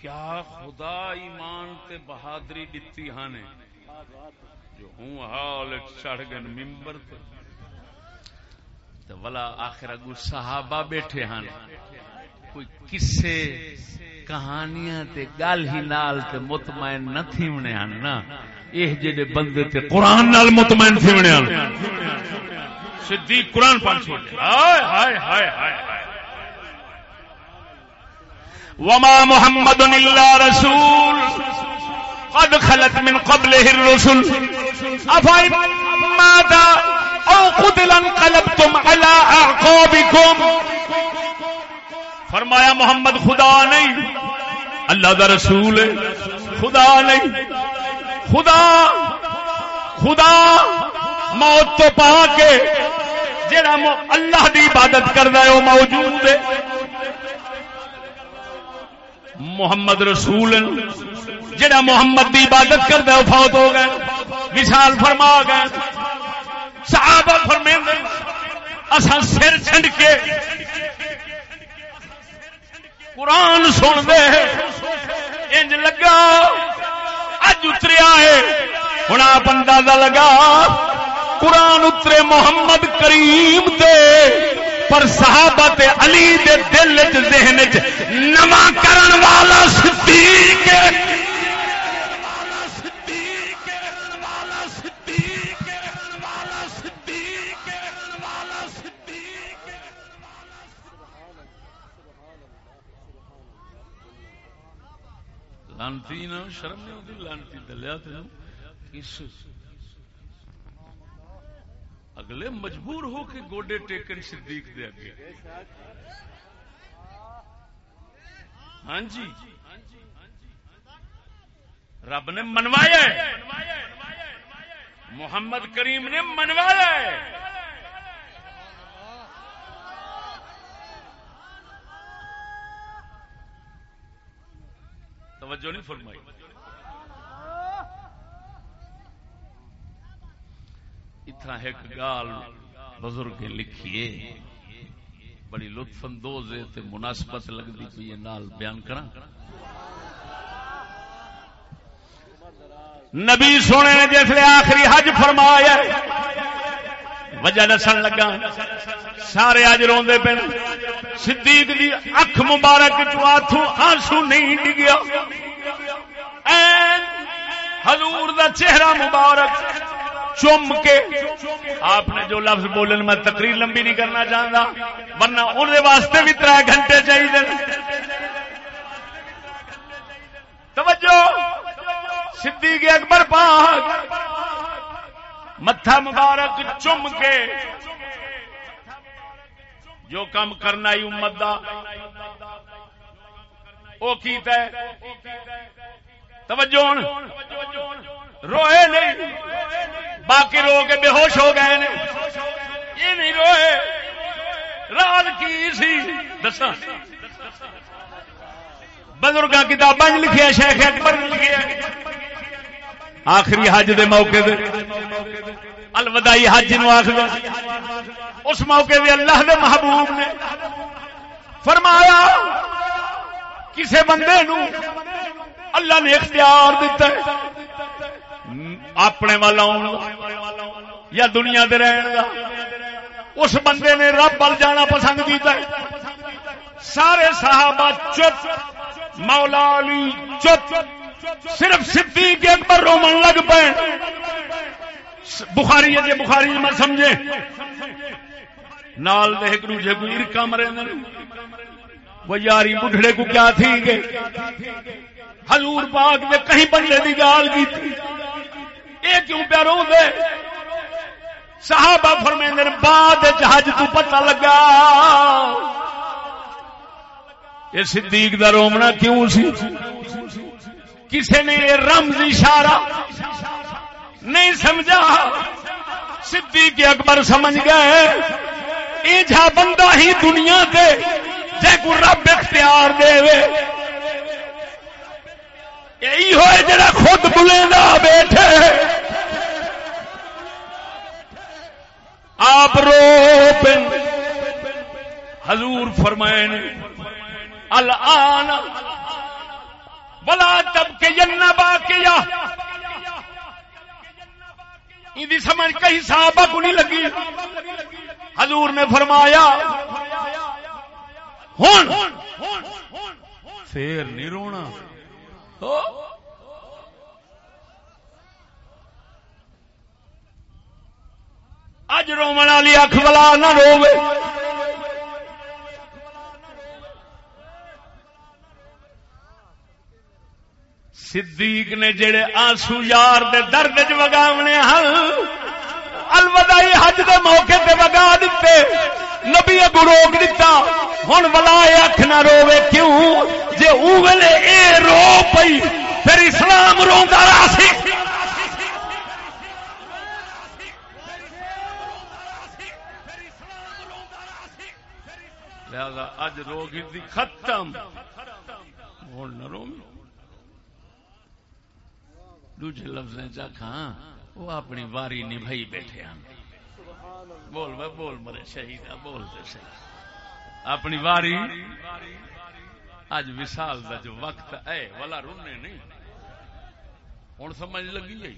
کیا خدا ایمان تے بہادری دتی ہاں نے۔ جو ہوں حال چڑھ گئے ممبر تے۔ تو ولا آخر اگو صحابہ بیٹھے ہیں کوئی کسے کہانیاں تے گل ہی نال تے مطمئن نہ تھی تھیونے ہیں نا۔ یہ جڑے بندے تے قرآن نال مطمئن تھی تھیونے ہیں صدیق قرآن پڑھ چھوڑے ہائے ہائے ہائے ہائے۔ وما محمد الا رسول۔ قد خلت من قبله الرسل۔ افا ماذا او قتلن قلبتم على اعقابكم فرمایا، محمد، خدا نہیں، اللہ دا رسول ہے، خدا نہیں، خدا خدا، موت تو پا کے جڑا اللہ دی عبادت کردا ہے، وہ موجود ہے۔ محمد رسول جڑا محمد دی عبادت کردا ہے، وہ فوت ہو گئے۔ مثال فرما گئے۔ صحابہ فرمیندے اساں سر چھنڈ کے قرآن سن دے انج لگا، اج اتریا ہے۔ ہوں آپ اندازہ لگا، قرآن اترے محمد کریم دے پر صحابہ تے علی دے دل چ ذہن چ نواں کرن والا صدیق لانتی نا، شرم نہیں ہوتی لانتی دلیا کس اگلے مجبور ہو کے گوڈے ٹیکن صدیق دے اگے۔ ہاں جی۔ رب نے منوایا ہے۔ محمد کریم نے منوایا ہے۔ توجہ نہیں فرمائی۔ اتنا ایک گال بزرگ لکھیے۔ بڑی لطف اندوز ہے تے مناسبت لگتی پی ہے، نال بیان کرا نبی سونے نے جس آخری حج فرمایا وجہ دسن لگا سارے اج روندے پے صدیق دی اکھ مبارک چو آنسو نہیں ڈگیا۔ حضور دا چہرہ مبارک، چم کے۔ آپ نے جو لفظ بولے میں تقریر لمبی نہیں کرنا چاہتا، ورنہ ان واسطے بھی تر گھنٹے چاہیے توجہ، صدیق اکبر پاک، متھا مبارک، چم کے۔ جو کام کرنا ہی امت دا وہ کیتا ہے۔ توجہ روئے نہیں۔ باقی رو کے بے ہوش ہو گئے نے۔ یہ نہیں روئے۔ راز کی سی۔ دسا بزرگ کتابیں لکھیا، شیخ اکبر لکھیا۔ آخری حج دے موقع دے۔ الوداعی حج نو آخر اس موقع دے اللہ دے محبوب نے فرمایا کسے بندے نو اللہ نے اختیار دیتا ہے، اپنے والا یا دنیا دے رہن دا۔ اس بندے نے رب بل جانا پسند کیتا ہے۔ سارے صحابہ چپ، مولا علی چپ، صرف صدیق اکبر رومن لگ پے بخاری جی بخاری میں سمجھے۔ نال دے ایک دوجے کو ارکا مرے وہ یاری بڈھڑے کو کیا تھی گے؟ حضور پاک نے کہیں بندے کی گال کی تھی یہ کیوں پیاروں دے؟ صحابہ فرمیندر بعد حج تو پتہ لگا۔ یہ صدیق دا رومنا کیوں سی؟ کسی نے یہ رمز اشارہ نہیں سمجھا؟ صدیق اکبر سمجھ گئے یہ جا بندہ ہی دنیا دے، جے کو رب اختیار دے یہی ہوئے جڑا خود بلے بیٹھے۔ آپ رو پن۔ حضور فرمائے الان بلا تب کے جن باقیا سمجھ کہیں صحابہ کو نہیں لگی۔ حضور نے فرمایا ہوں پھر نہیں رونا۔ اج رومن والی اکھ بلا نہ روے صدیق نے جڑے آنسو یار دے درد چ وگاونے ہل الوداعی حج دے موقع تے وگا دیتے۔ نبی اگو روک دیتا، ہن ولا اکھ نہ روے کیوں؟ جے اوے اے رو پئی، پھر اسلام روندا رہا سی۔ لہذا اج روگ ختم۔ ہوں نہ رو۔ دوجے لفظ چاہاں وہ اپنی واری نبھائی بیٹھے ہیں بول میں بول مرے، شہید بول دے صحیح اپنی واری اج وسال دا جو وقت ہے والا رونے نہیں۔ ہوں سمجھ لگی ہے۔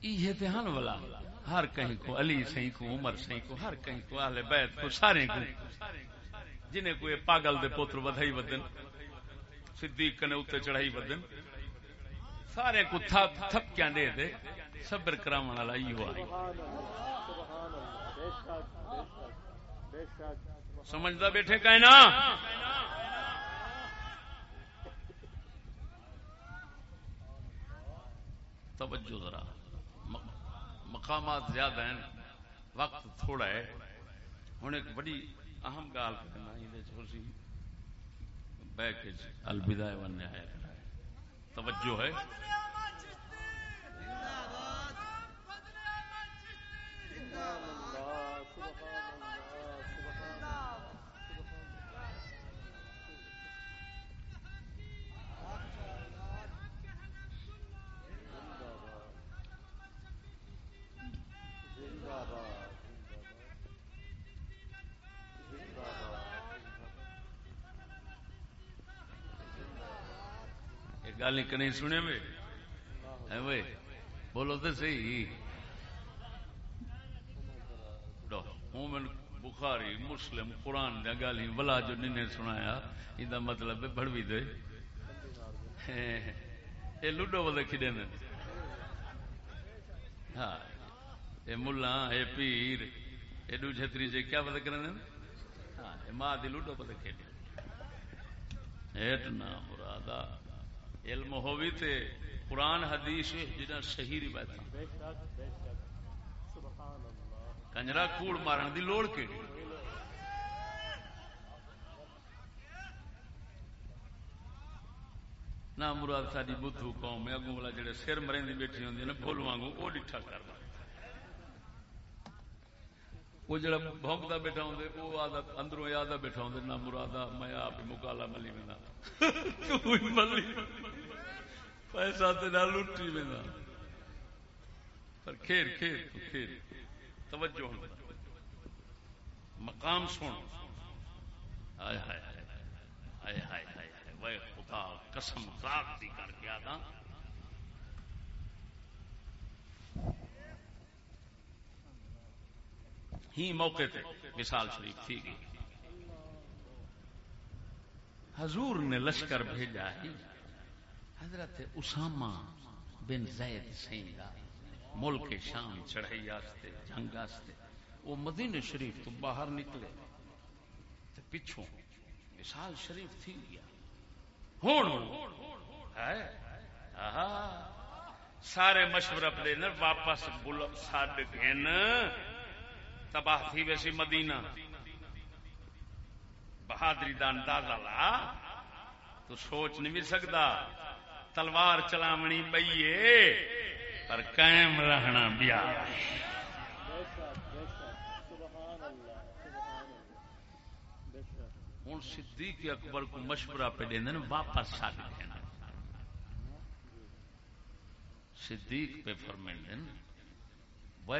یہ دھیان والا ہر کہیں کو علی سی کو، عمر سی کو، ہر کہیں کو اہل بیت کو، سارے کو۔ جنہیں کوئی پاگل دے پوتر ودائی ودن صدیق کنے اتنے چڑھائی ودن سارے کو تھپ دے دے صبر کرام والا ہی ہوا۔ سمجھتا بیٹھے کہنا توجہ ذرا۔ مقامات زیادہ ہیں۔ وقت تھوڑا ہے۔ ہوں ایک بڑی اہم گال کرنا بہ کے جی۔ جی۔ الوداع بننے آیا توجہ ہے۔ زندہ ایک نہیں سنے میں بولو تو سی مومن بخاری، مسلم، قرآن دیا گل ہی بلا جو نہیں سنایا یہ مطلب ہے بڑوی دے۔ یہ لوڈو بولے کھڑے نے۔ ہاں یہ ملا یہ پیر یہ ڈو چھتری سے کیا پتہ کرنے ہاں یہ ماں دی لوڈو پتہ کھیلے۔ ایٹ نا مرادا علم ہووی تے قرآن حدیث جنا صحیح روایت کنجرا کوڑ مارن دی لوڑ کیڑی؟ نہ مراد ساری بدھو قوم اگوں والا جڑے سر مرین دی بیٹھی ہوندی نا بھول وانگو او ڈٹھا کر وہ جڑا بھونکتا بیٹھا ہوں وہ آدھا اندروں آدھا بیٹھا ہوں نہ مرادا میں آپ مکالا ملی میں ملی پیسہ تو نہ لٹی میں پر کھیر کھیر کھیر توجہ مقام سن آئے ہائے ہائے ہائے ہائے ہائے خدا قسم ذات دی کر کے آدھا ہی موقع تے مثال شریف تھی گئی۔ حضور نے لشکر بھیجا ہی۔ حضرت اسامہ بن زید سینگا ملک شام چڑھائی آستے، جنگ آستے، وہ مدینہ شریف تو باہر نکلے۔ تو پچھوں مثال شریف تھی گیا۔ ہون سارے مشورہ پلے نر واپس ساڈ گھن تباہ تھی ویسی مدینہ۔ بہادری دا اندازہ لا، تو سوچ نہیں بھی سکتا۔ تلوار چلاونی بئیے پر قائم رہنا بیا ہوں صدیق اکبر کو مشورہ پہ دیں واپس سا دینا۔ صدیق پہ فرمائیں وہ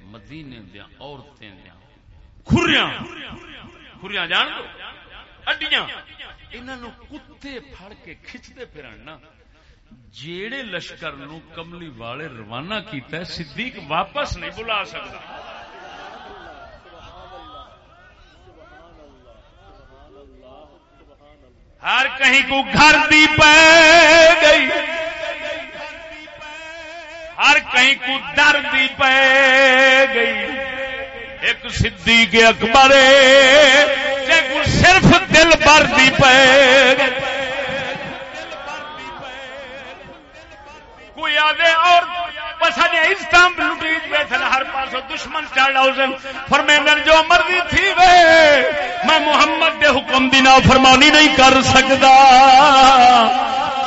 مدینے دیا عورتیں دیا۔ کھریاں۔ کھریاں جان دو۔ اڈیاں۔ انہوں کتے پھڑ کے کھچتے پھرن نا۔ جیڑے لشکر نو کملی والے روانہ کیتا ہے، صدیق واپس نہیں بلا سکتا۔ ہر کہیں کو گھر دی پہ گئی۔ ہر کہیں کو در پہ گئی۔ ایک صدیق اکبر کو صرف دل بھر دی پہ کوئی آدھے اور پسند اسلام لٹیج بیٹھن ہر پاس دشمن چڑھ اوزن فرمیندن جو مرضی تھی وے، میں محمد دے حکم دی نا فرمانی نہیں کر سکتا۔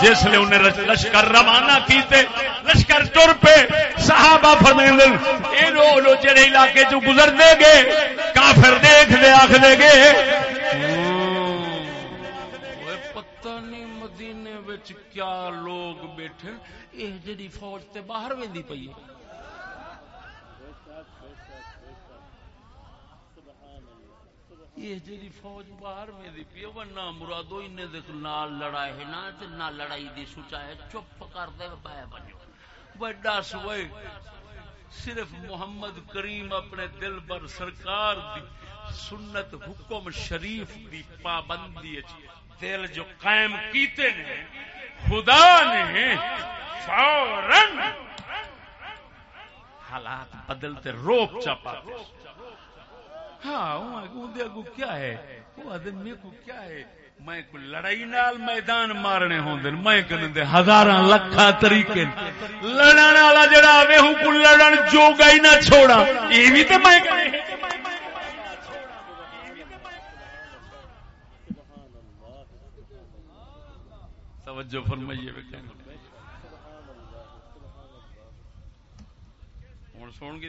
جس لیے انہیں لشکر روانہ کیتے، لشکر ٹر پہ صحابہ فرمیندن اے لو لو جڑے علاقے جو گزر دے گے، کافر دیکھ دے آخ دے گے پتہ نہیں مدینے وچ کیا لوگ بیٹھے یہ جی فوج تے باہر وی پی یہ جی فوج باہر وی پی نہ مرادو ان نال لڑائی ہے نا نہ لڑائی دی سوچا ہے، چپ کر دے پایا بنو بڑا سوئے، صرف محمد کریم اپنے دل بر سرکار دی سنت حکم شریف دی پابندی دل جو قائم کیتے نے، خدا نے فورن حالات بدلتے روپ چاپا۔ ہاں کیا ہے؟ وہ آدمی کو کیا ہے؟ میں کو لڑائی نال میدان مارنے ہوندے میں کنے ہزاراں طریقے۔ لڑن والا جڑا آوے ہوں کو لڑن جو گئی نہ چھوڑا۔ ای تے میں کنے توجہ فرمائیے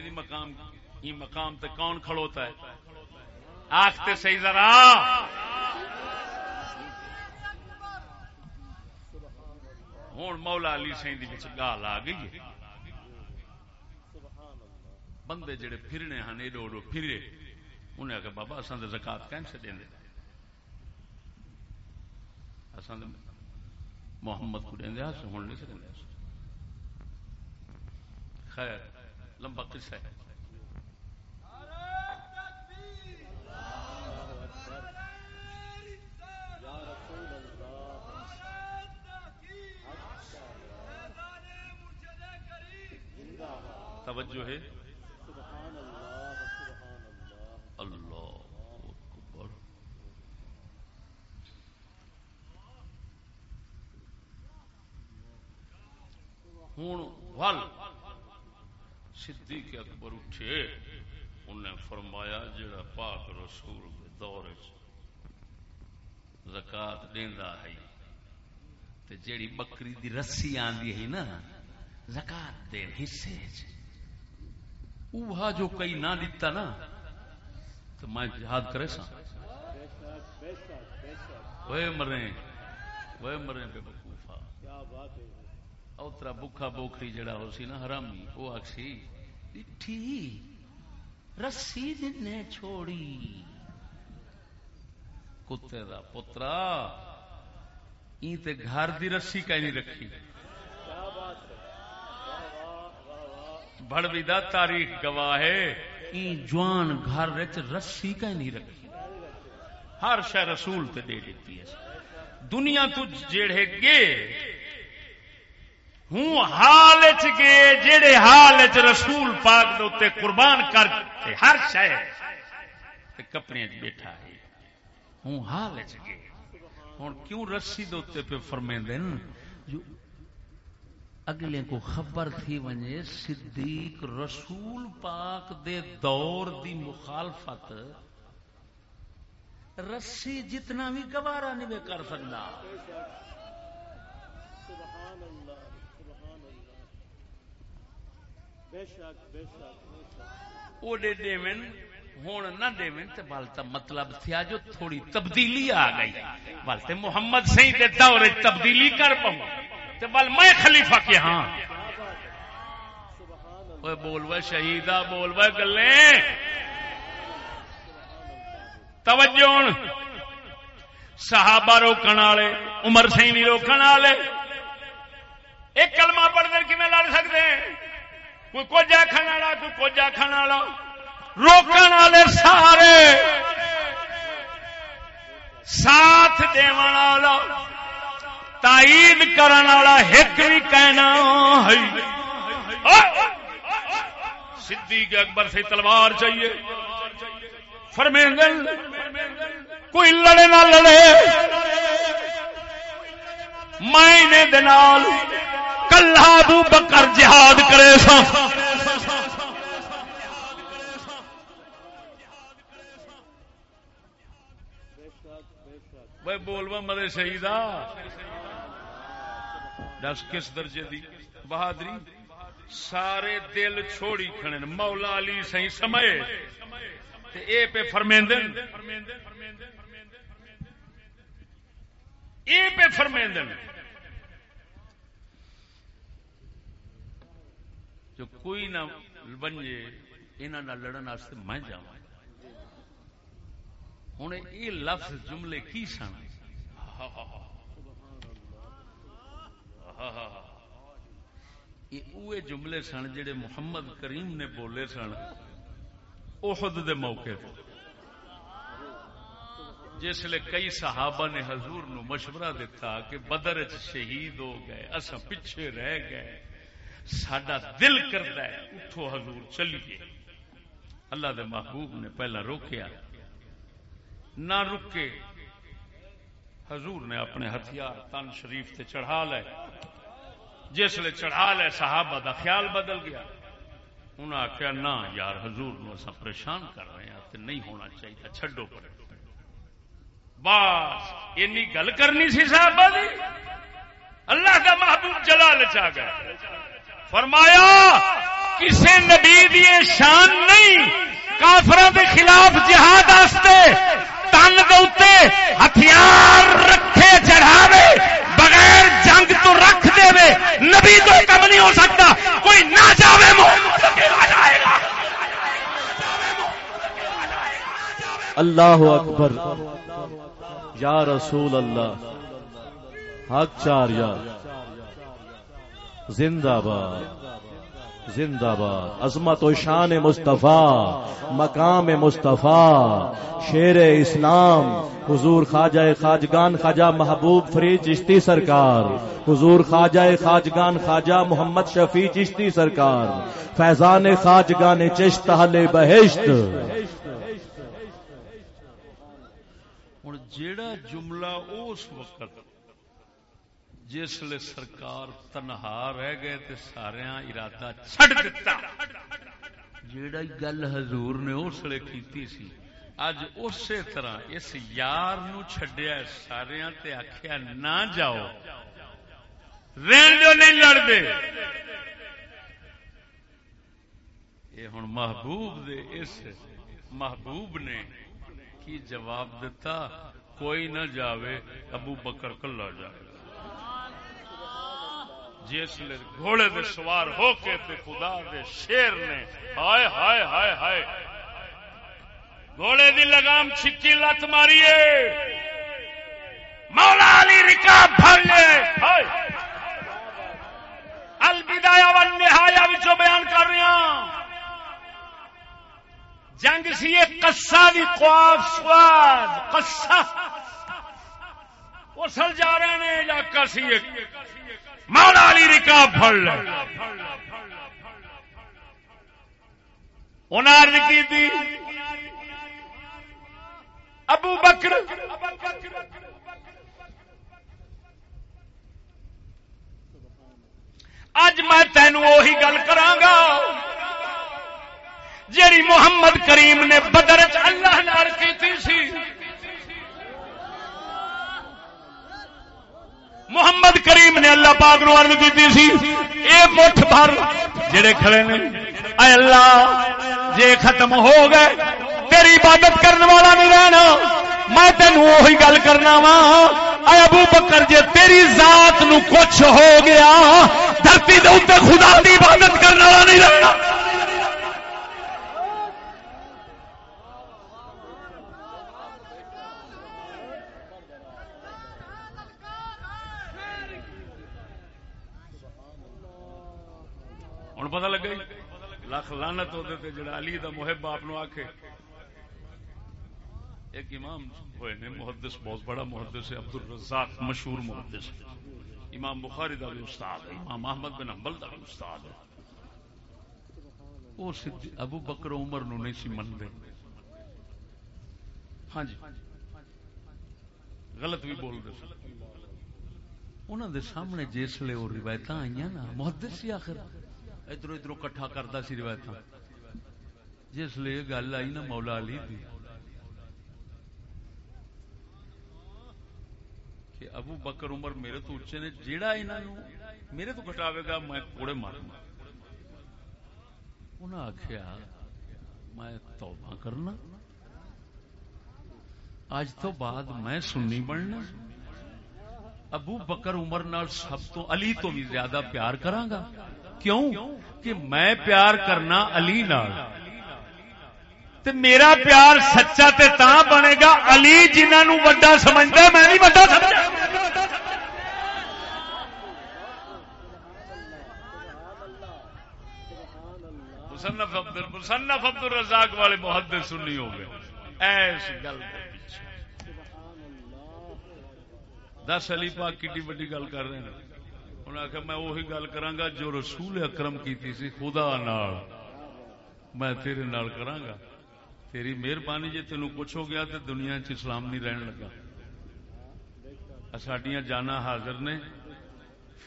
مقام۔ یہ مقام تے کون کھڑوتا ہے؟ آختے صحیح ذرا۔ ہوں مولا علی سی گال آ گئی ہے۔ بندے جڑے پھرنے ہیں ایڈو ایڈو پھرے، انہیں آخر بابا اصل زکات کہیں سے دیں اصل محمد کو دیں ہوں نہیں سکتے خیر، لمبا قصہ ہے۔ توجہ ہے۔ اللہ اکبر۔ ہوں ول صدیق اکبر اٹھے۔ انہیں فرمایا جڑا پاک رسول کے دور زکات دینا ہے۔ تے جیڑی بکری دی رسی آندی ہے نا، زکات دے حصے اوہا جو کئی نہ دیتا نا، تو میں جہاد کرے سا وہ مرے وہ مرے بے وقوفا اوترا بکھا بوکھری جڑا ہو سی نا، حرامی۔ وہ آخسی ڈٹھی رسی جن نے چھوڑی۔ کتے دا پترا این تے گھر دی رسی کہیں نہیں رکھی۔ بڑوی دا تاریخ گواہ ہے۔ این جوان گھر رچ رسی کہیں نہیں رکھی۔ ہر شہ رسول تے دے دیتی ہے۔ دنیا تو جیڑے گے ہوں حال چ گے جیڑے حال چ رسول پاک دے قربان کر کے ہر شہ کپڑے بیٹھا ہے۔ ہوں حال چ گے۔ ہوں کیوں رسی دے پہ فرمیندے جو اگلے کو خبر تھی ونجے صدیق رسول پاک دے دور دی مخالفت، رسی جتنا بھی گوارا نہیں کر سکتا ہوں نہ دے بلتا مطلب تھیا جو تھوڑی تبدیلی آ گئی۔ بلتے محمد سی دے دور تبدیلی کر پاؤں بل میں خلیفہ کے ہاں۔ بول وہ شہیدا بول گلے۔ توجہ صحابہ روکن والے، عمر سی بھی روکن والے۔ ایک کلمہ پڑھ دیر کی لڑ سکتے ہیں کوئی کچھ آخر والا، کوئی کچھ آخر والا۔ روکن والے سارے۔ ساتھ دے والا۔ تائید کرن والا ایک بھی کہنا ہے۔ صدیق اکبر سے تلوار چاہیے۔ فرمیندن کوئی لڑے نہ لڑے۔ مائنے دنال کلہ ابو بکر جہاد کرے سا بھائی بولوا مرے شہیدہ۔ دس کس درجے دی؟ بہادری۔ سارے دل چھوڑی کھڑے مولا علی سی سمے۔ اے پہ فرمیندن اے پہ فرمیندن جو کوئی نہ بنجے انہوں نہ لڑن واسطے میں جا ہوں یہ لفظ جملے کی سن؟ یہ جملے سن جڑے محمد کریم نے بولے سن، احد دے موقع جس لیے کئی صحابہ نے حضور نو مشورہ دیتا کہ بدر شہید ہو گئے اصا پیچھے رہ گئے۔ سڈا دل کرتا ہے، اٹھو حضور، چلیے۔ اللہ دے محبوب نے پہلا روکیا۔ نہ رکے۔ حضور نے اپنے ہتھیار تن شریف تے چڑھا لے۔ جس لے چڑھا لے، صحابہ دا خیال بدل گیا۔ انہوں آخیا نہ یار، حضور نو اصا پریشان کر رہے ہیں تے نہیں ہونا چاہیے چھڈو پر بس، اینی گل کرنی سی صحابہ دی اللہ کا محبوب جلال چاہ گیا۔ فرمایا کسی نبی دی شان نہیں۔ کافروں کے خلاف جہاد آستے، تن دے ہتھیار رکھے چڑھاوے، بغیر جنگ تو رکھ دے نبی تو کم نہیں ہو سکتا، کوئی نہ جاوے اللہ اکبر۔ یا رسول اللہ، حق چار یار۔ زندہ باد۔ زندہ باد، عظمت و شان مصطفیٰ، مقام مصطفیٰ شیر اسلام، حضور خواجہ خاجگان خواجہ محبوب فرید چشتی سرکار، حضور خواجہ خاجگان خواجہ محمد شفیع چشتی سرکار، فیضان خاجگان چشت حل بہشت۔ جیڑا جملہ اس وقت جسل سرکار تنہا رہ گئے تے سارے ارادہ چھڑ دیتا جیڑا گل حضور نے اس لیے کیتی سی اج اسی طرح اس یار نو چھڈیا سارے تے آخیا نہ جاؤ۔ رہن جو نہیں لڑتے یہ ہوں محبوب دے، اس محبوب نے کی جواب دیتا کوئی نہ جاوے، ابو بکر کلا جائے جس لے گھوڑے دے سوار ہو کے تے خدا دے شیر نے، ہائے ہائے ہائے ہائے۔ گھوڑے دی لگام چھکی لت ماریے۔ مولا علی رکاب بھر لے الوداع والنہایا وچوں بیان کر رہا جنگ سی ایک قصہ دی قواف سواد قصہ۔ اسل جا رہے ہیں یا کسی ایک؟ مولا علی رکاب پڑ لے۔ انہیں کی تھی ابو بکر۔ اج میں تینوں وہی گل کرا جیڑی محمد کریم نے بدر اللہ نال کی سی۔ محمد کریم نے اللہ پاک نو عرض کی سی، اے مٹھ بھر جڑے کھڑے نے، اے اللہ، جے ختم ہو گئے، تیری عبادت کرنے والا نہیں رہنا، میں تینوں وہی گل کرنا وا، اے ابو بکر، جے تیری ذات نو کچھ ہو گیا، دھرتی دے خدا دی عبادت کرنے والا نہیں رہنا۔ ہوں پتا لگا لکھ لانت ہوتے جڑا علی دا محب آپ آخے ایک امام ہوئے نے محدث بہت بڑا محدث ہے عبد الرزاق مشہور محدث ہے امام بخاری دا بھی استاد ہے امام احمد بن حنبل دا بھی استاد ہے وہ ابو بکر عمر نو نہیں سی منتے ہاں جی غلط بھی بول رہے انہوں دے سامنے جس جسے وہ روایت آئی نا محدث سی آخر ادھر ادھر کٹھا کرتا سی روایت ہاں۔ جس لیے گل آئی نا مولا علی دی کہ ابو بکر عمر میرے تو اچے نے، جیڑا انہوں میرے تو کٹاوے گا، میں کوڑے ماروں انہیں آخیا میں توبہ کرنا۔ اج تو بعد میں سننی بننا۔ ابو بکر عمر نال سب تو علی تو بھی زیادہ پیار کرانگا کیوں کہ میں پیار کرنا علی نال؟ تے میرا پیار سچا تے تا بنے گا علی جنہوں وڈا سمجھتا میں نہیں وڈا سمجھا مصنف عبد مصنف عبد الرزاق والے محدث سنی ہو گئے ایس گل دس علی پاک کی وڈی گل کر رہے ہیں۔ انہیں آخیا، میں وہی گل کرا جو رسول اکرم کی سی، خدا نال۔ میں تیرے نال کرانگا تیری مہربانی جی تینوں کچھ ہو گیا تو دنیا چ اسلام نہیں رہن لگا۔ سڈیا جانا حاضر نے۔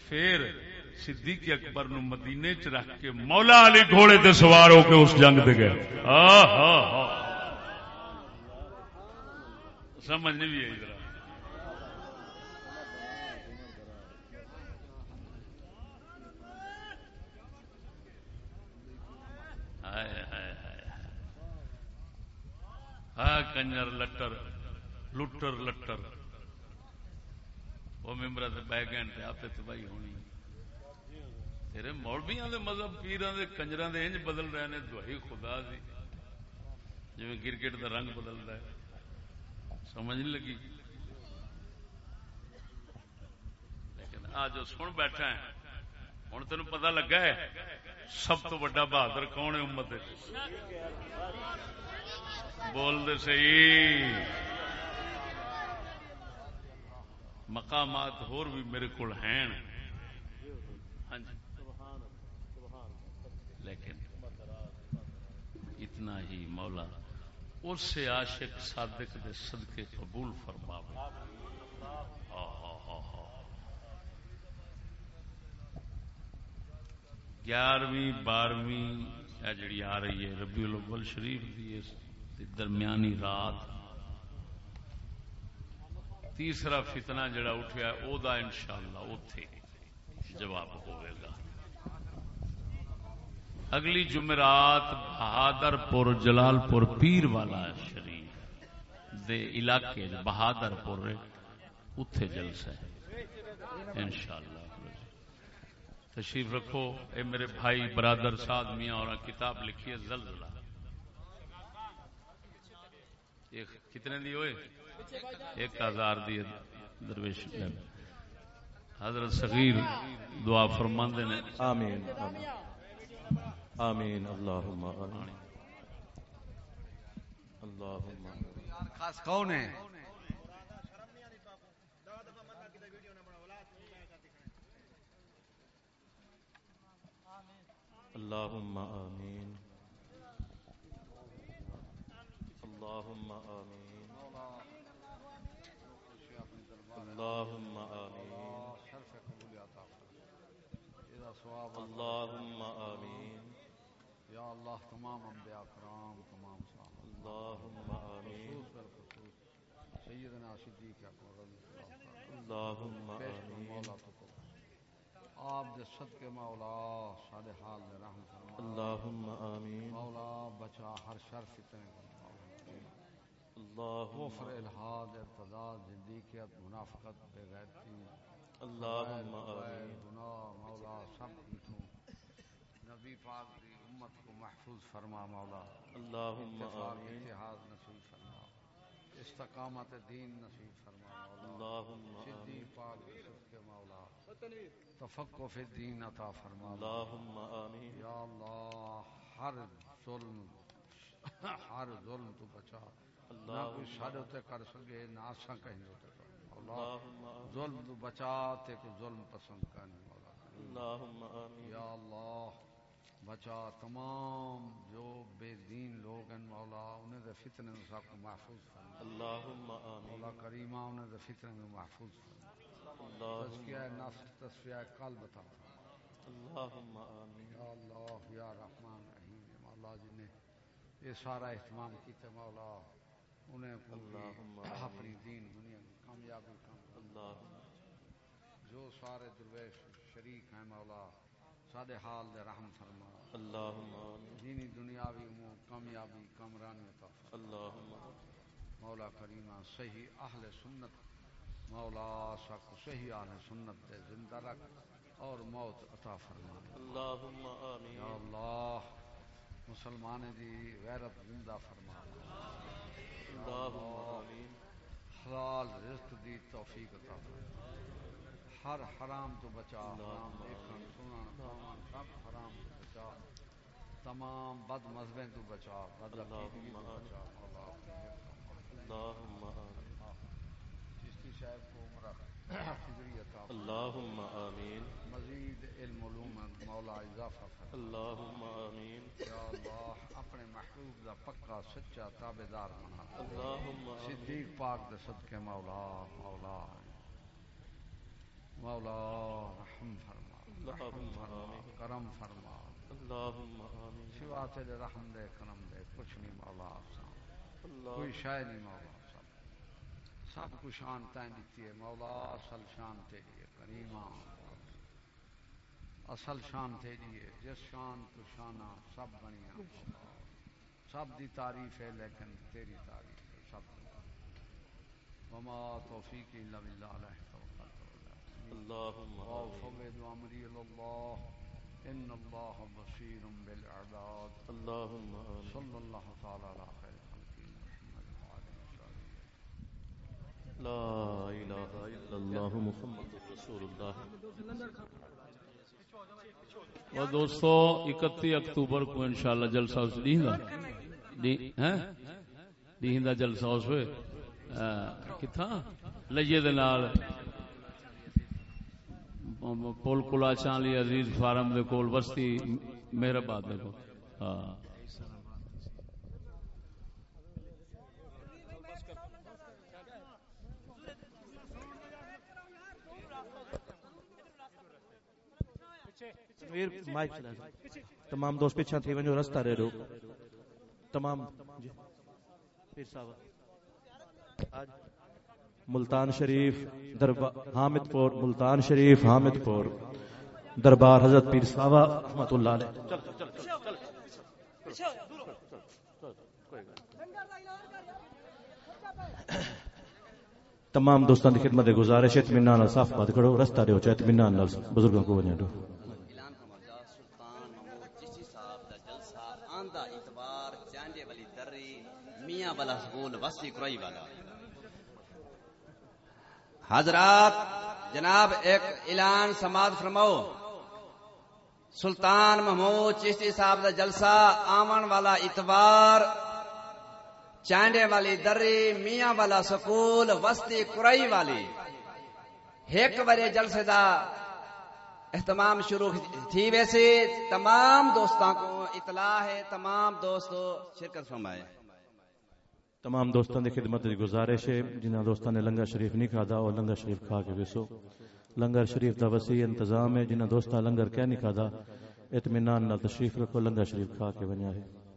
پھر صدیق اکبر نو مدینے چ رکھ کے مولا علی گھوڑے تے سوار ہو کے اس جنگ دے گئے۔ سمجھ نہیں بھی آئی ذرا ہائے ہائے ہائے ہاں کنجر لٹر لٹر لٹر۔ وہ ممبر سے بہ گئے آپ تباہی ہونی۔ تیرے مولبیاں دے مذہب پیران دے کنجران دے انج بدل رہے ہیں دہائی خدا دی۔ جی کرکٹ دا رنگ بدل رہا ہے۔ سمجھ نہیں لگی۔ لیکن آ جو سن بیٹھا ہے ہوں تین پتا لگا ہے، سب تو بڑا بہادر کون ہے امت بول دے سی مقامات ہور بھی میرے کو ہیں۔ ہاں جی۔ لیکن اتنا ہی مولا، اس سے عاشق صادق دے صدقے قبول فرما گیارہویں، بارہویں جڑی آ رہی ہے ربیع الاول شریف دی درمیانی رات۔ تیسرا فتنہ جڑا اٹھیا او دا انشاءاللہ اوتھے جواب ہوئے گا۔ اگلی جمعرات بہادر پور جلال پور پیر والا شریف دے علاقے بہادر پور اتے جلسہ ہے۔ انشاءاللہ۔ تشریف رکھو، اے میرے بھائی، برادر سعد میاں اور کتاب لکھی ہے زلزلہ۔ کتنے دی ہوئے؟ ایک ہزار دی درویش حضرت صغیر دعا فرماندے نے۔ آمین۔ آمین۔ اللہم آمین۔ اللہم خاص کون ہے؟ اللهم آمين اللهم آمين اللهم آمين اللهم آمين یا اللہ تمام انبیاء کرام تمام صاحب اللهم آمين بالخصوص سیدنا صدیق اکبر رضی اللہ عنہ اللهم پیش مولا تو کو آپ دے صدقے مولا سارے حال دے رحم فرما اللهم آمين مولا بچا ہر شر فتنے کو مولا اللهم کفر الحاد ارتداد زندیقیت منافقت بے غیرتی آمين گناہ مولا سب کچھ نبی پاک دی امت کو محفوظ فرما مولا۔ آمين اتحاد نصیب فرما۔ استقامت دین نصیب فرما مولا۔ صدیق آمين پاک کے مولا۔ تفقہ فی الدین عطا فرما۔ اللهم آمين یا اللہ ہر ظلم ہر ظلم تو بچا۔ نہ کوئی سارے ہوتے کر سکے نہ آساں کہیں ہوتے کر آمين ظلم تو بچا تے کو ظلم پسند کرنے مولا اللهم آمين یا اللہ بچا تمام جو بے دین لوگ ہیں مولا انہیں دے فتنے میں سب کو محفوظ فرما۔ اللهم آمين مولا کریمہ انہیں دے فتنے میں محفوظ فرما۔ تزکیہ نفس تصفیہ قلب عطا فرما اللهم آمين یا اللہ یا رحمان رحیم۔ مولا جی نے یہ سارا اہتمام کیتے مولا۔ انہیں کو اللہم اپنی دین دنیا میں کامیابی کام جو سارے درویش شریک ہیں مولا سادے حال دے رحم فرما۔ اللهم آمين دینی دنیاوی امور کامیابی کامرانی عطا آمين مولا کریمہ صحیح اہل سنت۔ مولا سک صحیح اہل سنت دے زندہ رکھ اور موت عطا فرما۔ اللهم یا آمين اللہ مسلمان دی غیرت زندہ فرما۔ حلال رزق دی توفیق عطا فرما ہر حرام تو بچا. حرام دیکھن سنن پاون سب حرام تو بچا. تمام بد مذہبیں تو بچا. بد عقیدگی تو بچا. چشتی صاحب کو عطا آمين مزید علم علوم مولا اضافہ فرما یا اللہ اپنے محبوب دا پکا سچا تابے دار بنا صدیق پاک دے صدقے مولا مولا۔ مولا رحم فرما۔ رحم فرما کرم فرما۔ آمين سوا تیرے رحم دے کرم دے کچھ نہیں مولا آسان کوئی شے نہیں مولا سب سب کو شان تین دیتی ہے۔ مولا اصل شان تیری ہے کریمہ اصل شان تیری ہے۔ جس شان تو شانہ سب بنیا سب دی تعریف ہے لیکن تیری تعریف ہے سب دی وما توفیق الا باللہ علیہ توکلت اللهم امری الله ان الله بصير بالعباد۔ اللهم آمين. صلی اللہ تعالی علی خیر خلقی محمد وعلی لا الہ الا اللہ محمد رسول اللہ۔ اور دوستو اکتی اکتوبر کو انشاءاللہ جلسہ اس دیندہ دیندہ جلسہ اس ہوئے کتھا لجے دے نال. پول کلا چانلی عزیز فارم دے کول بستی میرے مہرباد دے کول. ہاں تمام دوست پیچھا تھی ونجو رستہ رہ رو تمام جی پیر صاحب آج ملتان شریف دربار حامد پور ملتان شریف حامد پور دربار حضرت پیر صاحب رحمت اللہ علیہ تمام دوستان کی خدمت گزارش اطمینان صاف بات کرو رستہ رہو چاہے اطمینان بزرگوں کو ونجو اعلان فرمایا سلطان محمود چشتی صاحب دا جلسہ آندا اتوار چانڈے والی دری میاں والا سکول وسی کرائی والا۔ حضرات، جناب، ایک اعلان سماعت فرماؤ۔ سلطان محمود چشتی صاحب دا جلسہ آمن والا اتوار، چانڈے والی دری، میاں والا سکول وسطی کرائی والی۔ ایک بڑے جلسے دا اہتمام شروع تھی ویسے، تمام دوستوں کو اطلاع ہے، تمام دوستو شرکت فرمائے۔ تمام دوستان کی خدمت دی گزارش ہے۔ جنہاں دوستان نے لنگر شریف نہیں کھادا اور لنگر شریف کھا کے ویسو۔ لنگر شریف دا وسیع انتظام ہے۔ جنہاں دوستان لنگر کیا نہیں کھادا، اطمینان نال تشریف رکھو، لنگر شریف کھا کے ونیا ہے۔